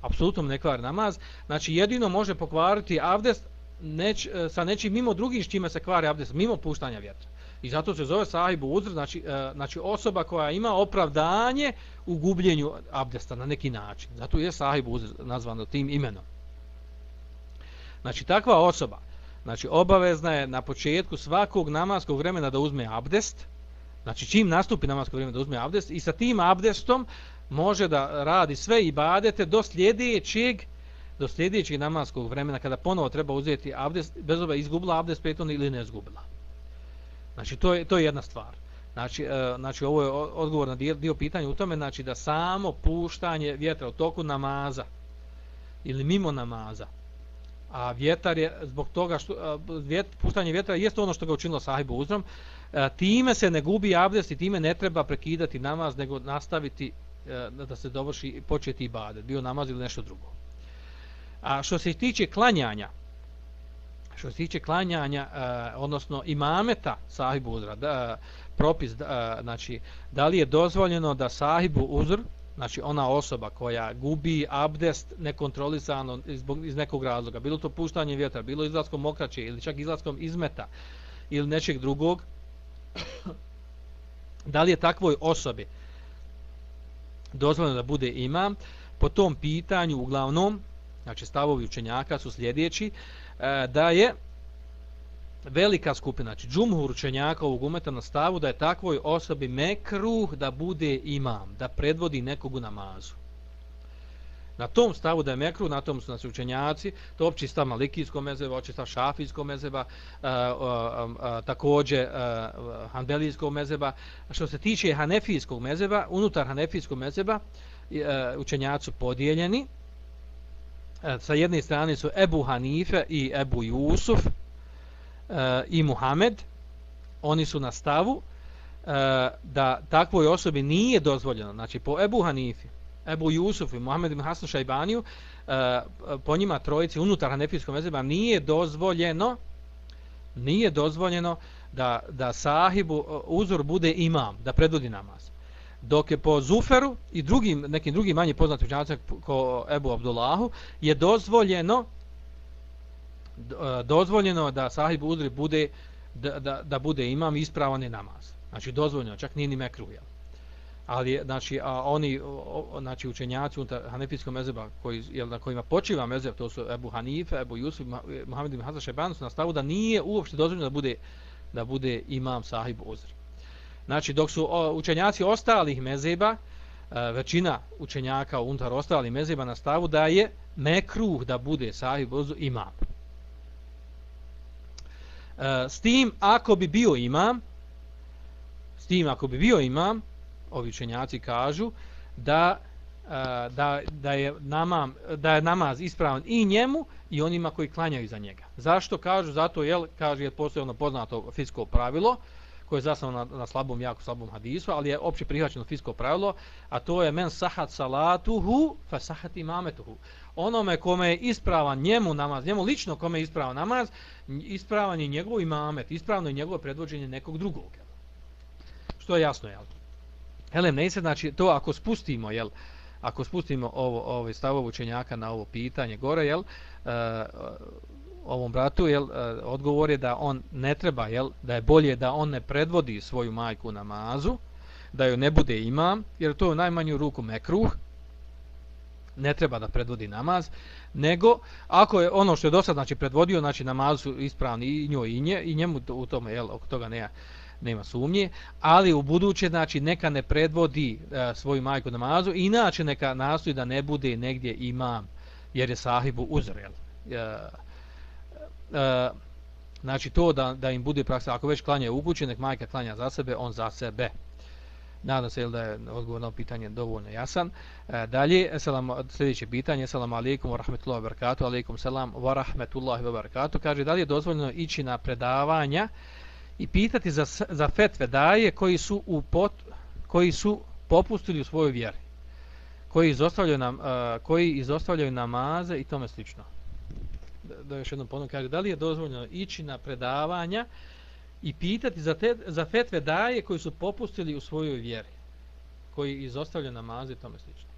Apsolutno ne kvar namaz. Znači jedino može pokvariti abdest neć, e, sa nečim mimo drugih s čime se kvari abdest, mimo puštanja vjetra. I zato se zove sahibu uzr, znači, e, znači osoba koja ima opravdanje u gubljenju abdesta na neki način. Zato je sahibu uzr nazvano tim imenom. Znači takva osoba, znači obavezna je na početku svakog namaskog vremena da uzme abdest, znači čim nastupi namasko vrijeme da uzme abdest i sa tim abdestom može da radi sve ibadete do sljedećeg do sljedećeg namaskog vremena kada ponovo treba uzeti abdest, bez oba izgubila abdest peton ili ne izgubila. Znači to je to je jedna stvar. Znači e, znači ovo je odgovor na dio, dio pitanja u tome znači da samo puštanje vjetra u toku namaza ili mimo namaza. A vjetar je zbog toga što e, vjet, puštanje vjetra jeste ono što ga učinilo sahibu uzrom. E, time se ne gubi abdest i time ne treba prekidati namaz nego nastaviti E, da se dovrši početi ibadet, bio namaz ili nešto drugo. A što se tiče klanjanja, što se tiče klanjanja, uh, odnosno imameta sahibu uzra, da, e, propis, da, znači, da li je dozvoljeno da sahibu uzr, znači ona osoba koja gubi abdest nekontrolisano zbog, iz nekog razloga, bilo to puštanje vjetra, bilo izlaskom mokraće ili čak izlaskom izmeta ili nečeg drugog, (coughs) da li je takvoj osobi dozvoljeno da bude imam, po tom pitanju uglavnom, znači stavovi učenjaka su sljedeći, E, da je velika skupina, znači džumhur učenjaka ovog umeta na stavu da je takvoj osobi mekruh da bude imam, da predvodi nekog u namazu. Na tom stavu da je mekru, na tom su nas učenjaci, to opći stav malikijskog mezeba, opći stav šafijskog mezeba, a, e, a, a, također e, hanbelijskog mezeba. Što se tiče hanefijskog mezeba, unutar hanefijskog mezeba, e, učenjaci su podijeljeni, sa jedne strane su Ebu Hanife i Ebu Jusuf i Muhammed. Oni su na stavu da takvoj osobi nije dozvoljeno. Znači po Ebu Hanifi Ebu Jusuf i Muhammed ibn Hasan Šajbaniju e, po njima trojici unutar Hanefijskog mezeba nije dozvoljeno nije dozvoljeno da, da sahibu eh, uzor bude imam da predvodi namaz dok je po Zuferu i drugim, nekim drugim manje poznatim učenjacima ko Ebu Abdullahu je dozvoljeno eh, dozvoljeno da sahib uzri bude da, da, da bude imam ispravan je namaz. Znači dozvoljeno, čak nije ni mekruh, jel? Ali znači a oni o, znači učenjaci unutar hanefijskog mezheba koji jel na kojima počiva mezheb to su Ebu Hanife, Ebu Jusuf, e, Muhammed ibn Hasan Šeban su nastavu da nije uopšte dozvoljeno da bude da bude imam sahib uzr. Znači dok su o, učenjaci ostalih mezheba e, većina učenjaka unutar ostalih mezheba nastavu da je mekruh da bude sahib uzr imam. E, s tim ako bi bio imam s tim ako bi bio imam ovi učenjaci kažu da da, da, je namam, da je namaz ispravan i njemu i onima koji klanjaju za njega. Zašto kažu? Zato jel, kaže je postoje ono poznato fisko pravilo koje je zasnovano na, na slabom, jako slabom hadisu, ali je opće prihvaćeno fisko pravilo, a to je men sahat salatuhu fa sahat imametuhu. Onome kome je ispravan njemu namaz, njemu lično kome je ispravan namaz, ispravan je njegov imamet, ispravno je njegovo predvođenje nekog drugog. Što je jasno, jel? Helem, ne znači, to ako spustimo, jel, ako spustimo ovo, ovaj stavovo učenjaka na ovo pitanje gore, jel, uh, ovom bratu, jel, e, odgovor je da on ne treba, jel, da je bolje da on ne predvodi svoju majku na mazu, da joj ne bude imam, jer to je u najmanju ruku mekruh, ne treba da predvodi namaz, nego ako je ono što je do sad znači, predvodio, znači namazu ispravni i njoj i, nje, i njemu u tome, jel, oko toga nema, nema sumnje, ali u buduće znači neka ne predvodi e, svoju majku namazu, inače neka nastoji da ne bude negdje imam, jer je sahibu uzrel. E, e, znači to da, da im bude praksa, ako već klanja u kući, nek majka klanja za sebe, on za sebe. Nadam se da je odgovor na pitanje dovoljno jasan. E, dalje, selam, sljedeće pitanje, selam alaikum wa rahmetullahi wa barakatuh, alaikum selam wa rahmetullahi wa barakatuh, kaže da li je dozvoljeno ići na predavanja i pitati za, za fetve daje koji su u pot, koji su popustili u svojoj vjeri koji izostavljaju nam uh, koji izostavljaju namaze i tome slično. Da, da još jednom ponovim kaže da li je dozvoljeno ići na predavanja i pitati za, te, za fetve daje koji su popustili u svojoj vjeri koji izostavljaju namaze i tome slično?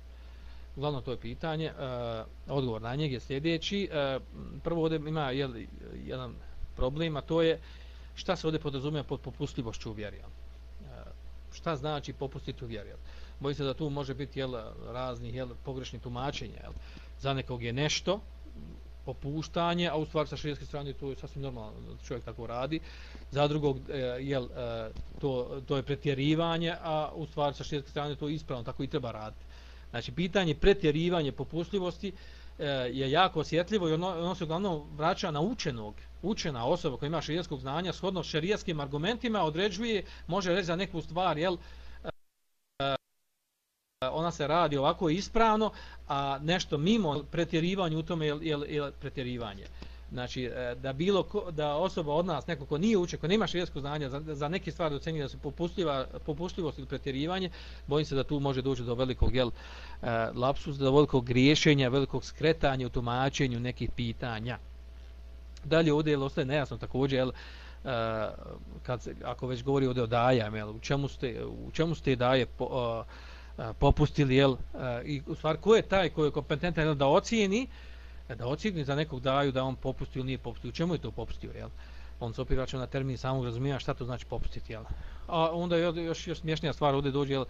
Uglavnom to je pitanje uh, odgovor na njeg je sljedeći uh, prvo ovdje ima jel, jedan problem a to je šta se ovdje podrazumije pod popustljivošću u vjeri? E, šta znači popustiti u vjeri? Bojim se da tu može biti jel, razni jel, pogrešni tumačenja. Jel? Za nekog je nešto popuštanje, a u stvari sa širijeske strane to je sasvim normalno da čovjek tako radi. Za drugog e, jel, e, to, to je pretjerivanje, a u stvari sa širijeske strane to je ispravno, tako i treba raditi. Znači, pitanje pretjerivanje popustljivosti E, je jako osjetljivo i ono, ono se uglavnom vraća na učenog učena osoba koja ima šerijskog znanja shodno šerijskim argumentima određuje može reći za neku stvar jel e, ona se radi ovako ispravno a nešto mimo pretjerivanje u tome je je, je pretjerivanje znači e, da bilo ko, da osoba od nas neko ko nije uče ko nema švijesko znanje za, za neke stvari oceni da se popustljiva popustljivost ili pretjerivanje bojim se da tu može doći do velikog jel e, lapsus do velikog griješenja velikog skretanja u tumačenju nekih pitanja. Dalje ovdje jel, ostaje nejasno također, jel, e, kad se, ako već govori ovdje o dajama, jel, u čemu ste, u čemu ste daje po, popustili, jel, i u stvari ko je taj koji je kompetentan jel, da ocijeni, Kada ocijeni za nekog daju da on popusti ili nije popusti, u čemu je to popustio, jel? On se opet na termin samog razumijeva šta to znači popustiti, jel? A onda je još, još smješnija stvar ovdje dođe, jel,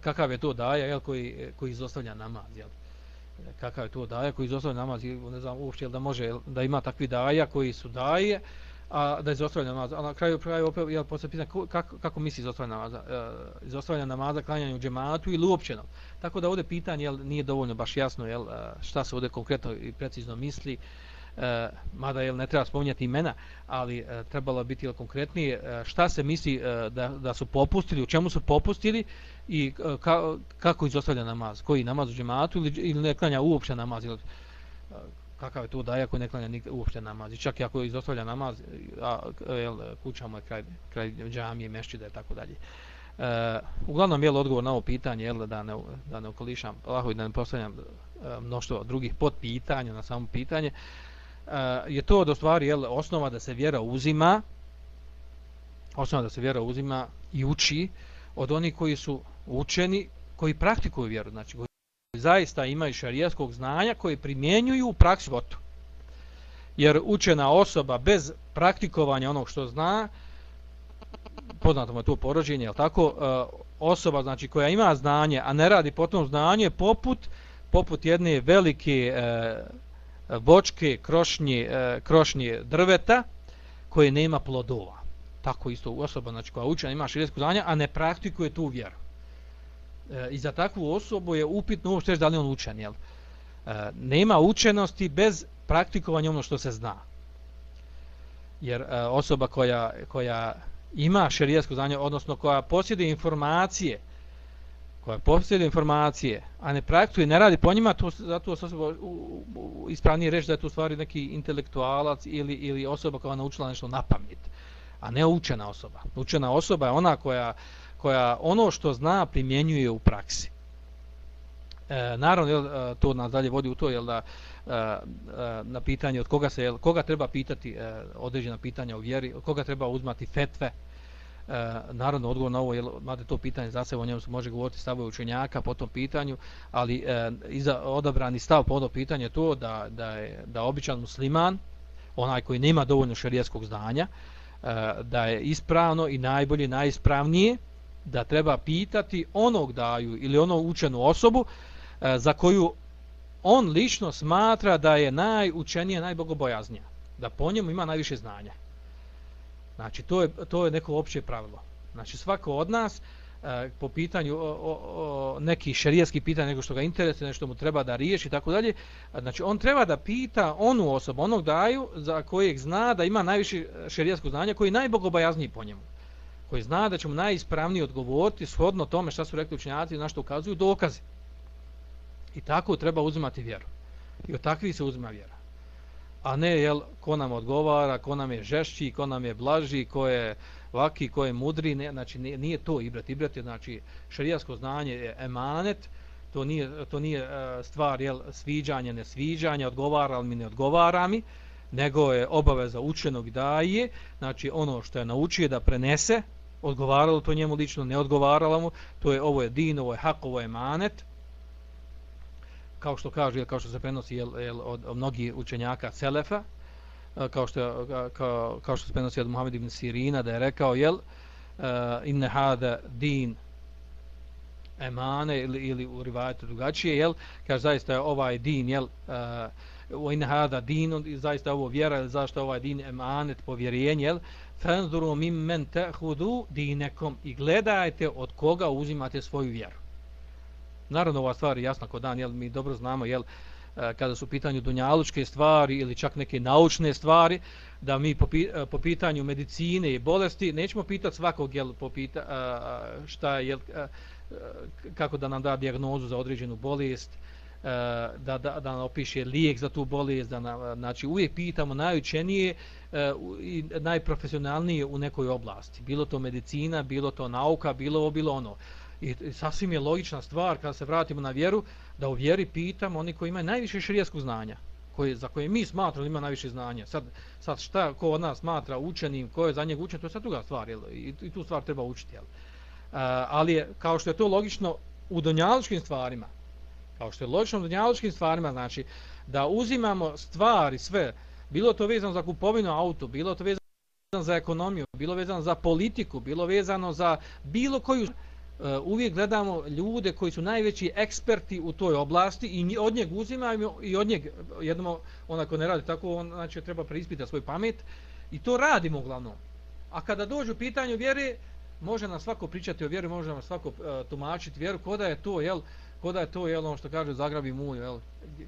kakav je to daja, jel, koji, koji izostavlja namaz, jel? kakav je to daja koji izostavlja namaz ne znam uopšte da može da ima takvi daja koji su daje a da izostavlja namaz a na kraju kraju opet je posle pitanje kako kako misli izostavlja namaza? e, izostavlja namaza klanjanje u džematu ili uopšteno tako da ovde pitanje jel nije dovoljno baš jasno jel šta se ovde konkretno i precizno misli e, mada jel ne treba spominjati imena ali e, trebalo biti jel konkretnije e, šta se misli e, da, da su popustili u čemu su popustili i e, ka, kako izostavlja namaz, koji namaz u džematu ili, ili ne klanja uopšte namaz, Jel, e, kakav je to da ako ne klanja uopšte namaz, i čak i ako izostavlja namaz, a jel, kuća mu je kraj, kraj džamije, mešćida i tako dalje. E, uglavnom je odgovor na ovo pitanje, jel, da ne, da ne okolišam, lahko i da ne postavljam e, mnoštvo drugih podpitanja na samo pitanje, e, je to da stvari jel, osnova da se vjera uzima, osnova da se vjera uzima i uči od onih koji su učeni koji praktikuju vjeru, znači koji zaista imaju šarijaskog znanja, koji primjenjuju u praksi gotovo. jer učena osoba bez praktikovanja onog što zna, poznato mu je to porođenje, je tako, e, osoba znači koja ima znanje, a ne radi po tom znanje, poput, poput jedne velike e, bočke krošnje, e, krošnje drveta, koje nema plodova. Tako isto osoba znači, koja učena ima širijsko znanje, a ne praktikuje tu vjeru. E, I za takvu osobu je upitno uopšte da li on učen. Jel? E, nema učenosti bez praktikovanja ono što se zna. Jer e, osoba koja, koja ima šerijasko znanje, odnosno koja posjeduje informacije, koja posjeduje informacije, a ne praktuje, ne radi po njima, to, zato osoba ispravnije reći da je to stvari neki intelektualac ili, ili osoba koja naučila nešto na pamet, a ne učena osoba. Učena osoba je ona koja, koja ono što zna primjenjuje u praksi. E, naravno, jel, e, to nas dalje vodi u to, jel, da e, Eh, eh, na pitanje od koga se, koga treba pitati eh, određena pitanja o vjeri, od koga treba uzmati fetve, Narodno naravno odgovor na ovo, jel, mada to pitanje za sebe, o njemu se može govoriti stavove učenjaka po tom pitanju, ali iza odabrani stav po ovo pitanje to da, da je da običan musliman, onaj koji nema dovoljno šerijskog znanja, da je ispravno i najbolje, najispravnije, da treba pitati onog daju ili ono učenu osobu za koju on lično smatra da je najučenije, najbogobojaznija. Da po njemu ima najviše znanja. Znači, to je, to je neko opće pravilo. Znači, svako od nas e, po pitanju o, o, o, neki šerijski pitanja, nego što ga interesuje, nešto mu treba da riješi i tako dalje, znači, on treba da pita onu osobu, onog daju za kojeg zna da ima najviše šerijskog znanja, koji je najbogobojazniji po njemu koji zna da će mu najispravniji odgovoriti shodno tome što su rekli učenjaci na što ukazuju dokazi. I tako treba uzimati vjeru. I od takvih se uzima vjera. A ne jel, ko nam odgovara, ko nam je žešći, ko nam je blaži, ko je vaki, ko je mudri. Ne, znači nije, nije to ibrat. Ibrat je znači šarijasko znanje je emanet. To nije, to nije e, stvar jel, sviđanje, ne sviđanja, odgovara li mi, ne odgovara mi nego je obaveza učenog daje, znači ono što je naučio da prenese, odgovaralo to njemu lično, ne odgovaralo mu, to je ovo je din, ovo je hak, ovo je manet, kao što kaže, kao što se prenosi jel, jel, od, od mnogih učenjaka Selefa, kao što, kao, kao što se prenosi od Muhammed ibn Sirina, da je rekao, jel, uh, inne hada din emane ili, ili u rivajetu drugačije, jel, kaže, zaista je ovaj din, jel, uh, inna inne hada din, zaista je ovo vjera, zašto ovaj din emanet, povjerenje, jel, fanzuru mimmen ta'khudu dinekom i gledajte od koga uzimate svoju vjeru. Naravno ova stvar je jasna kod dan, jel mi dobro znamo jel e, kada su u pitanju dunjalučke stvari ili čak neke naučne stvari, da mi po, e, po pitanju medicine i bolesti nećemo pitati svakog jel po pita, e, šta je jel, kako da nam da dijagnozu za određenu bolest, da, da, da nam opiše lijek za tu bolest, da nam, znači uvijek pitamo najučenije i najprofesionalnije u nekoj oblasti. Bilo to medicina, bilo to nauka, bilo ovo, bilo ono. I, I sasvim je logična stvar kada se vratimo na vjeru, da u vjeri pitamo oni koji imaju najviše širijeskog znanja, koji, za koje mi smatramo ima najviše znanja. Sad, sad šta ko od nas smatra učenim, ko je za njeg učen, to je sad druga stvar. Jel? I, I tu stvar treba učiti. Jel? Uh, ali je, kao što je to logično u donjaličkim stvarima, kao što je logično u donjaličkim stvarima, znači da uzimamo stvari sve, bilo to vezano za kupovinu auto, bilo to vezano za ekonomiju, bilo vezano za politiku, bilo vezano za bilo koju E, uvijek gledamo ljude koji su najveći eksperti u toj oblasti i od njeg uzimamo i od njeg jednom onako ne radi tako, on znači treba preispitati svoj pamet i to radimo uglavnom. A kada dođu pitanju vjere, može nam svako pričati o vjeri, može nam svako uh, tumačiti vjeru, koda je to, jel, koda je to jel, ono što kaže zagrabi mulj, jel,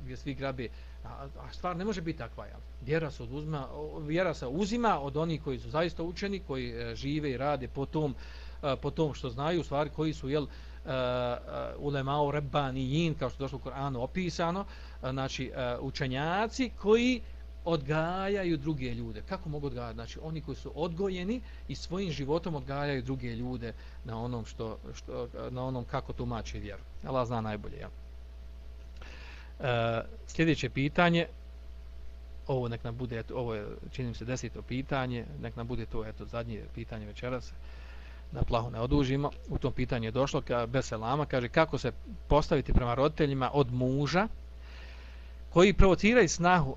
gdje svi grabe, a, a stvar ne može biti takva, jel. Vjera se, oduzma, vjera se uzima od onih koji su zaista učeni, koji uh, žive i rade po tom, uh, po tom što znaju, stvari koji su, jel, uh, ulemao rebanijin, kao što je došlo u Koranu opisano, znači uh, učenjaci koji odgajaju druge ljude. Kako mogu odgajati? Znači, oni koji su odgojeni i svojim životom odgajaju druge ljude na onom što, što na onom kako tumači vjeru. Allah zna najbolje, ja. E, sljedeće pitanje, ovo nek nam bude, eto, ovo je, činim se, deseto pitanje, nek nam bude to, eto, zadnje pitanje večeras, da plahu ne odužimo. U tom pitanju je došlo, ka, Beselama, kaže, kako se postaviti prema roditeljima od muža, koji provociraju snahu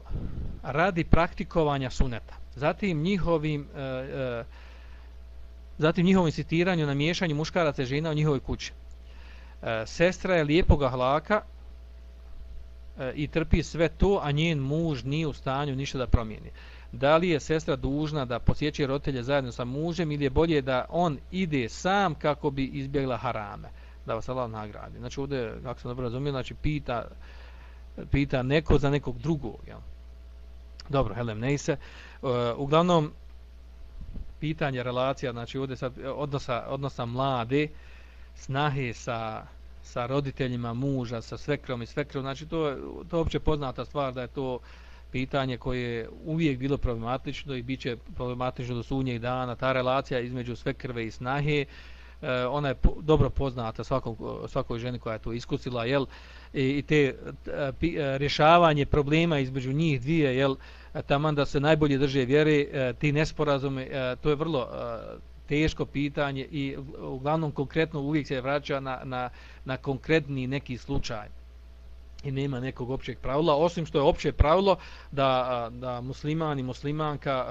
radi praktikovanja suneta. Zatim njihovim e, e, zatim njihovim citiranju na miješanju muškaraca i žena u njihovoj kući. E, sestra je lijepog hlaka e, i trpi sve to, a njen muž nije u stanju ništa da promijeni. Da li je sestra dužna da posjeće roditelje zajedno sa mužem ili je bolje da on ide sam kako bi izbjegla harame? Da vas Allah nagradi. Znači ovdje, kako sam dobro razumio, znači pita, pita neko za nekog drugog. Jel? Dobro, helem, ne se. Uh, e, uglavnom, pitanje relacija, znači ovdje sad e, odnosa, odnosa mlade, snahe sa, sa roditeljima muža, sa svekrom i svekrom, znači to, to je opće poznata stvar da je to pitanje koje je uvijek bilo problematično i bit će problematično do sunnjeg dana, ta relacija između svekrve i snahe, e, ona je po, dobro poznata svakom, svakoj ženi koja je to iskusila, jel, i, i te e, pi, e, rješavanje problema između njih dvije, jel, taman da se najbolje drže vjere, ti nesporazume, to je vrlo teško pitanje i uglavnom konkretno uvijek se vraća na, na, na konkretni neki slučaj i nema nekog općeg pravila, osim što je opće pravilo da, da musliman i muslimanka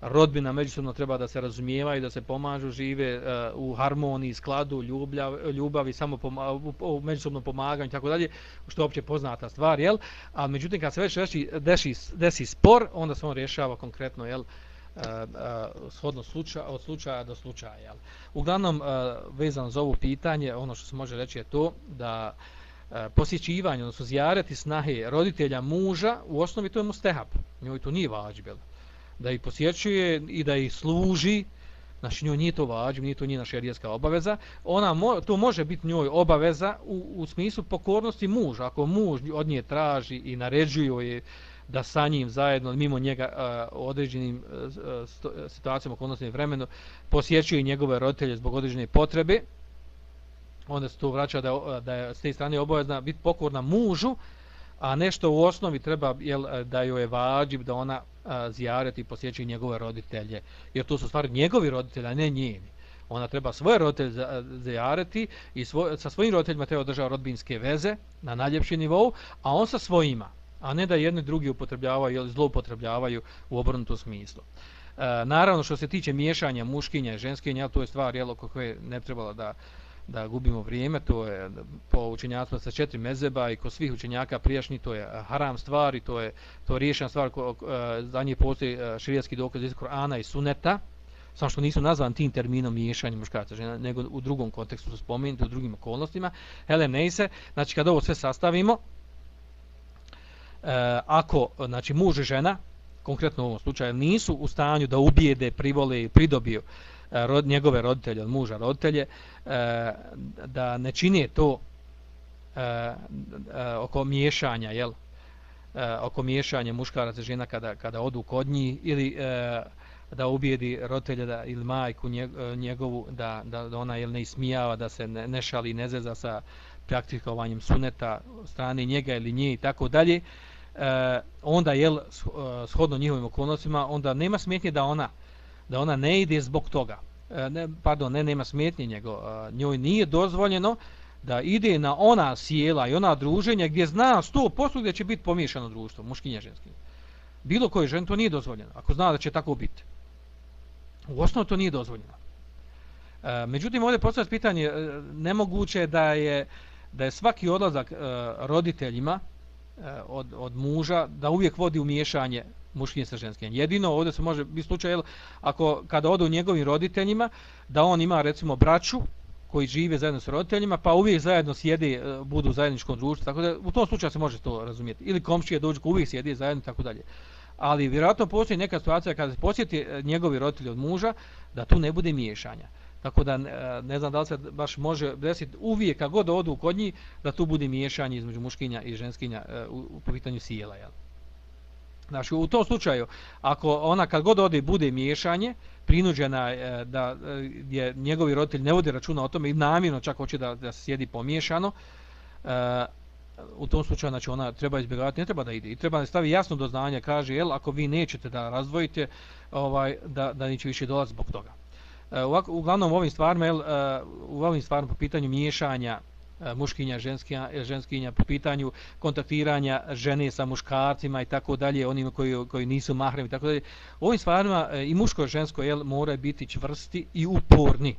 rodbina međusobno treba da se razumijevaju, da se pomažu, žive u harmoniji, skladu, ljubljav, ljubavi, samo poma, u međusobnom pomaganju i tako dalje, što je opće poznata stvar, jel? A međutim, kad se već reši, deši, desi spor, onda se on rješava konkretno, jel? shodno slučaja, od slučaja do slučaja. Jel? Uglavnom, vezano za ovo pitanje, ono što se može reći je to da E, posjećivanje, odnosno zjarati snahe roditelja muža, u osnovi to je mustehab. Njoj to nije vađbel. Da ih posjećuje i da ih služi, znači njoj nije to vađb, nije to njena šerijetska obaveza. Ona mo, to može biti njoj obaveza u, u smislu pokornosti muža. Ako muž od nje traži i naređuje je da sa njim zajedno, mimo njega e, u određenim uh, situacijama, okolnostima vremenu, posjećuje njegove roditelje zbog određene potrebe, onda se to vraća da, da je s te strane obavezna biti pokorna mužu, a nešto u osnovi treba jel, da joj je vađib da ona a, zjareti i posjeći njegove roditelje. Jer to su stvari njegovi roditelji, a ne njeni. Ona treba svoje roditelje zjareti i svoj, sa svojim roditeljima treba održava rodbinske veze na najljepši nivou, a on sa svojima, a ne da jedni drugi upotrebljavaju ili zloupotrebljavaju u obrnutom smislu. E, naravno, što se tiče miješanja muškinja i ženskinja, to je stvar jel, koje ne trebalo da da gubimo vrijeme, to je po učenjacima sa četiri mezeba i kod svih učenjaka prijašnji, to je haram stvar i to je to riješena stvar, ko, za nje postoji e, dokaz iz Korana i Suneta, samo što nisu nazvan tim terminom miješanje muškarca žena, znači, nego u drugom kontekstu su spomenuti, u drugim okolnostima. Helem Neise, znači kada ovo sve sastavimo, e, ako znači, muž i žena, konkretno u ovom slučaju, nisu u stanju da ubijede, privole i pridobiju E, E, rod, njegove roditelje, od muža roditelje, e, da ne čini to e, e, oko miješanja, jel? oko miješanja muškaraca i žena kada, kada odu kod njih ili da ubijedi roditelja da, ili majku njegovu da, da, da ona jel, ne ismijava, da se ne, ne šali ne zeza sa praktikovanjem suneta strane njega ili nje i tako dalje, onda jel, shodno njihovim okolnostima, onda nema smetnje da ona da ona ne ide zbog toga. E, ne, pardon, ne, nema smetnje njego. E, njoj nije dozvoljeno da ide na ona sjela i ona druženja gdje zna sto posto gdje će biti pomiješano društvo, muškinja ženski. Bilo koji žen to nije dozvoljeno, ako zna da će tako biti. U osnovu to nije dozvoljeno. E, međutim, ovdje postavljati pitanje, e, nemoguće da je, da je svaki odlazak e, roditeljima e, od, od muža da uvijek vodi u miješanje muškinje sa ženskim. Jedino ovdje se može biti slučaj, jel, ako kada ode u njegovim roditeljima, da on ima recimo braću koji žive zajedno s roditeljima, pa uvijek zajedno sjede, e, budu u zajedničkom društvu, tako da u tom slučaju se može to razumjeti. Ili komšije dođu uvijek sjede zajedno, tako dalje. Ali vjerojatno postoji neka situacija kada se posjeti e, njegovi roditelji od muža, da tu ne bude miješanja. Tako da e, ne znam da li se baš može desiti uvijek kad god odu kod njih, da tu bude miješanje između muškinja i ženskinja u, u pitanju sijela. Jel? Znači, u tom slučaju, ako ona kad god ode bude miješanje, prinuđena e, da e, je njegovi roditelji ne vode računa o tome i namjerno čak hoće da, da sjedi pomiješano, e, u tom slučaju znači ona treba izbjegavati, ne treba da ide. I treba da stavi jasno do znanja, kaže, jel, ako vi nećete da razdvojite, ovaj, da, da neće više dolaziti zbog toga. E, uglavnom u ovim stvarima, jel, e, u ovim stvarima po pitanju miješanja E, muškinja, ženskinja, ženskinja po pitanju kontaktiranja žene sa muškarcima i tako dalje, onima koji, koji nisu mahrem i tako dalje. Ovim stvarima e, i muško i žensko jel, mora biti čvrsti i uporni.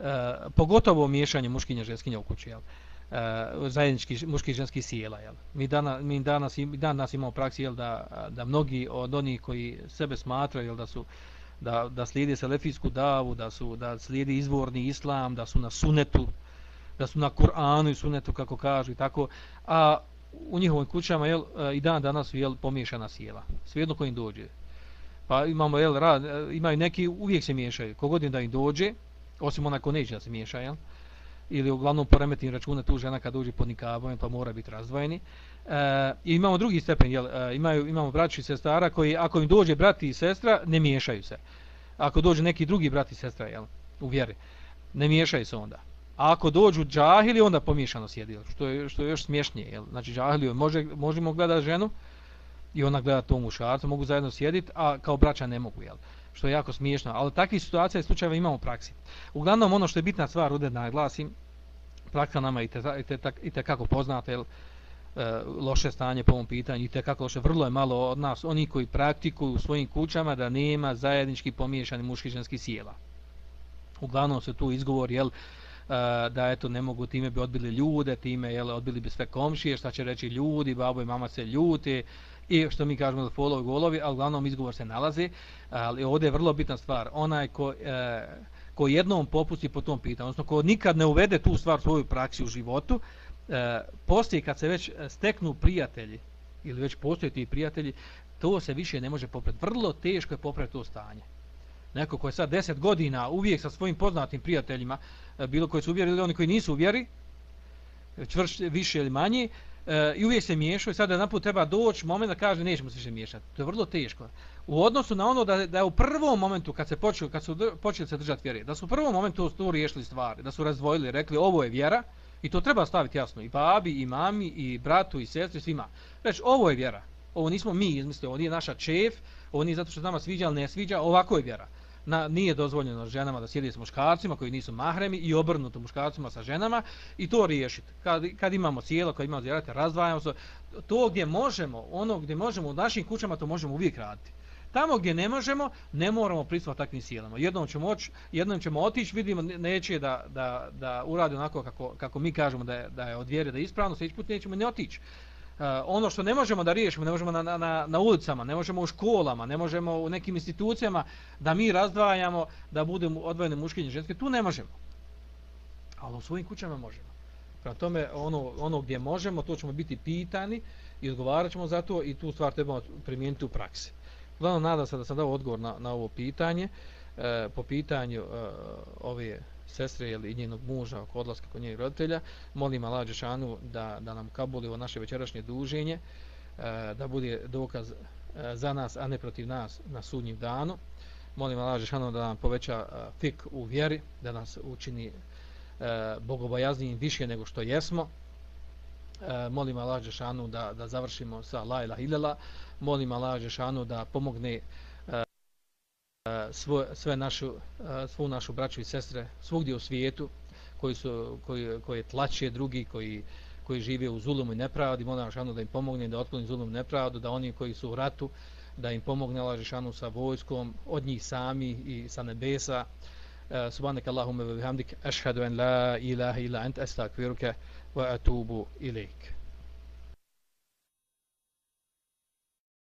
E, pogotovo miješanje muškinja, ženskinja u kući. Jel. Uh, zajednički muški i ženski sjela jel mi danas mi danas i danas imamo praksi jel da da mnogi od onih koji sebe smatraju jel da su da, da slijede selefijsku davu, da su da slijedi izvorni islam, da su na sunetu, da su na Kur'anu i sunetu kako kažu i tako, a u njihovim kućama jel, e, i dan danas su jel, pomiješana sjela, svejedno ko im dođe. Pa imamo, jel, rad, e, imaju neki, uvijek se miješaju, kogodin da im dođe, osim onako neće da se miješa, jel, ili uglavnom poremetim račune tu žena kad dođe pod nikabom, pa mora biti razdvojeni. E, imamo drugi stepen, jel, e, imaju, imamo braći i sestara koji, ako im dođe brati i sestra, ne miješaju se. Ako dođe neki drugi brat i sestra, jel, u vjeri, ne miješaju se onda. A ako dođu džahili, onda pomiješano sjedi, što je, što je još smješnije. Jel? Znači, džahili, može, možemo gledati ženu i ona gleda to mušarca, mogu zajedno sjediti, a kao braća ne mogu, jel? što je jako smiješno. Ali takvi situacija i slučajeva imamo u praksi. Uglavnom, ono što je bitna stvar, ovdje naglasim, praksa nama i te, i te, i te kako poznate, jel? E, loše stanje po ovom pitanju i te kako loše, vrlo je malo od nas, oni koji praktikuju u svojim kućama da nema zajednički pomiješani muški i ženski sjela. Uglavnom se tu izgovor, jel, e, da eto ne mogu time bi odbili ljude, time jel, odbili bi sve komšije, šta će reći ljudi, babo i mama se ljute i što mi kažemo da folovi golovi, ali uglavnom izgovor se nalazi. Ali ovdje je vrlo bitna stvar, onaj ko, e, ko jednom popusti po tom pitanju, odnosno ko nikad ne uvede tu stvar svoju praksi u životu, e, poslije kad se već e, steknu prijatelji ili već postoje ti prijatelji, to se više ne može popraviti. Vrlo teško je popraviti to stanje. Neko ko je sad 10 godina uvijek sa svojim poznatim prijateljima, e, bilo koji su uvjerili ili oni koji nisu uvjeri, čvrš, više ili manje, e, i uvijek se miješaju, sada naput treba doći moment da kaže nećemo se više miješati. To je vrlo teško. U odnosu na ono da, da je u prvom momentu kad se počeli, kad su počeli se držati vjere, da su u prvom momentu to riješili stvari, da su razdvojili, rekli ovo je vjera, I to treba staviti jasno i babi, i mami, i bratu, i sestri, svima. Reći, ovo je vjera. Ovo nismo mi izmislili, ovo nije naša čef, ovo nije zato što nama sviđa, ne sviđa, ovako je vjera. Na, nije dozvoljeno ženama da sjedi s muškarcima koji nisu mahremi i obrnuto muškarcima sa ženama i to riješiti. Kad, kad imamo cijelo, kad imamo zjerate, razdvajamo se. To gdje možemo, ono gdje možemo u našim kućama, to možemo uvijek raditi. Tamo gdje ne možemo, ne moramo pristupovati takvim silama. Jednom ćemo, oć, jednom ćemo otići, vidimo neće da, da, da uradi onako kako, kako mi kažemo da je, da je od vjere da je ispravno, sljedeći put nećemo ne otići. Uh, e, ono što ne možemo da riješimo, ne možemo na, na, na ulicama, ne možemo u školama, ne možemo u nekim institucijama da mi razdvajamo, da budemo odvojene muškinje i ženske, tu ne možemo. Ali u svojim kućama možemo. Prema tome, ono, ono gdje možemo, to ćemo biti pitani i odgovarat ćemo za to i tu stvar trebamo primijeniti u praksi. Uglavnom, nadam se da sam dao odgovor na, na ovo pitanje. E, po pitanju e, ove sestre ili njenog muža oko odlaska kod njenih roditelja, molim Allah Đešanu da, da nam kabuli ovo naše večerašnje duženje, e, da bude dokaz e, za nas, a ne protiv nas na sudnjim danu. Molim Allah Đešanu da nam poveća e, fik u vjeri, da nas učini e, bogobojaznijim više nego što jesmo. E, molim Allah Žešanu da, da završimo sa la ilaha ilala, molim Allah Žešanu da pomogne eh, uh, svo, sve našu, eh, svu našu braću i sestre svugdje u svijetu koji, su, koji, koji tlače drugi, koji, koji žive u zulumu i nepravdi, molim Allah Žešanu da im pomogne da otkloni zulum i nepravdu, da oni koji su u ratu, da im pomogne Allah Žešanu sa vojskom, od njih sami i sa nebesa. Subhanak Allahumma wa bihamdik, ašhadu an la ilaha ila وأتوب إليك.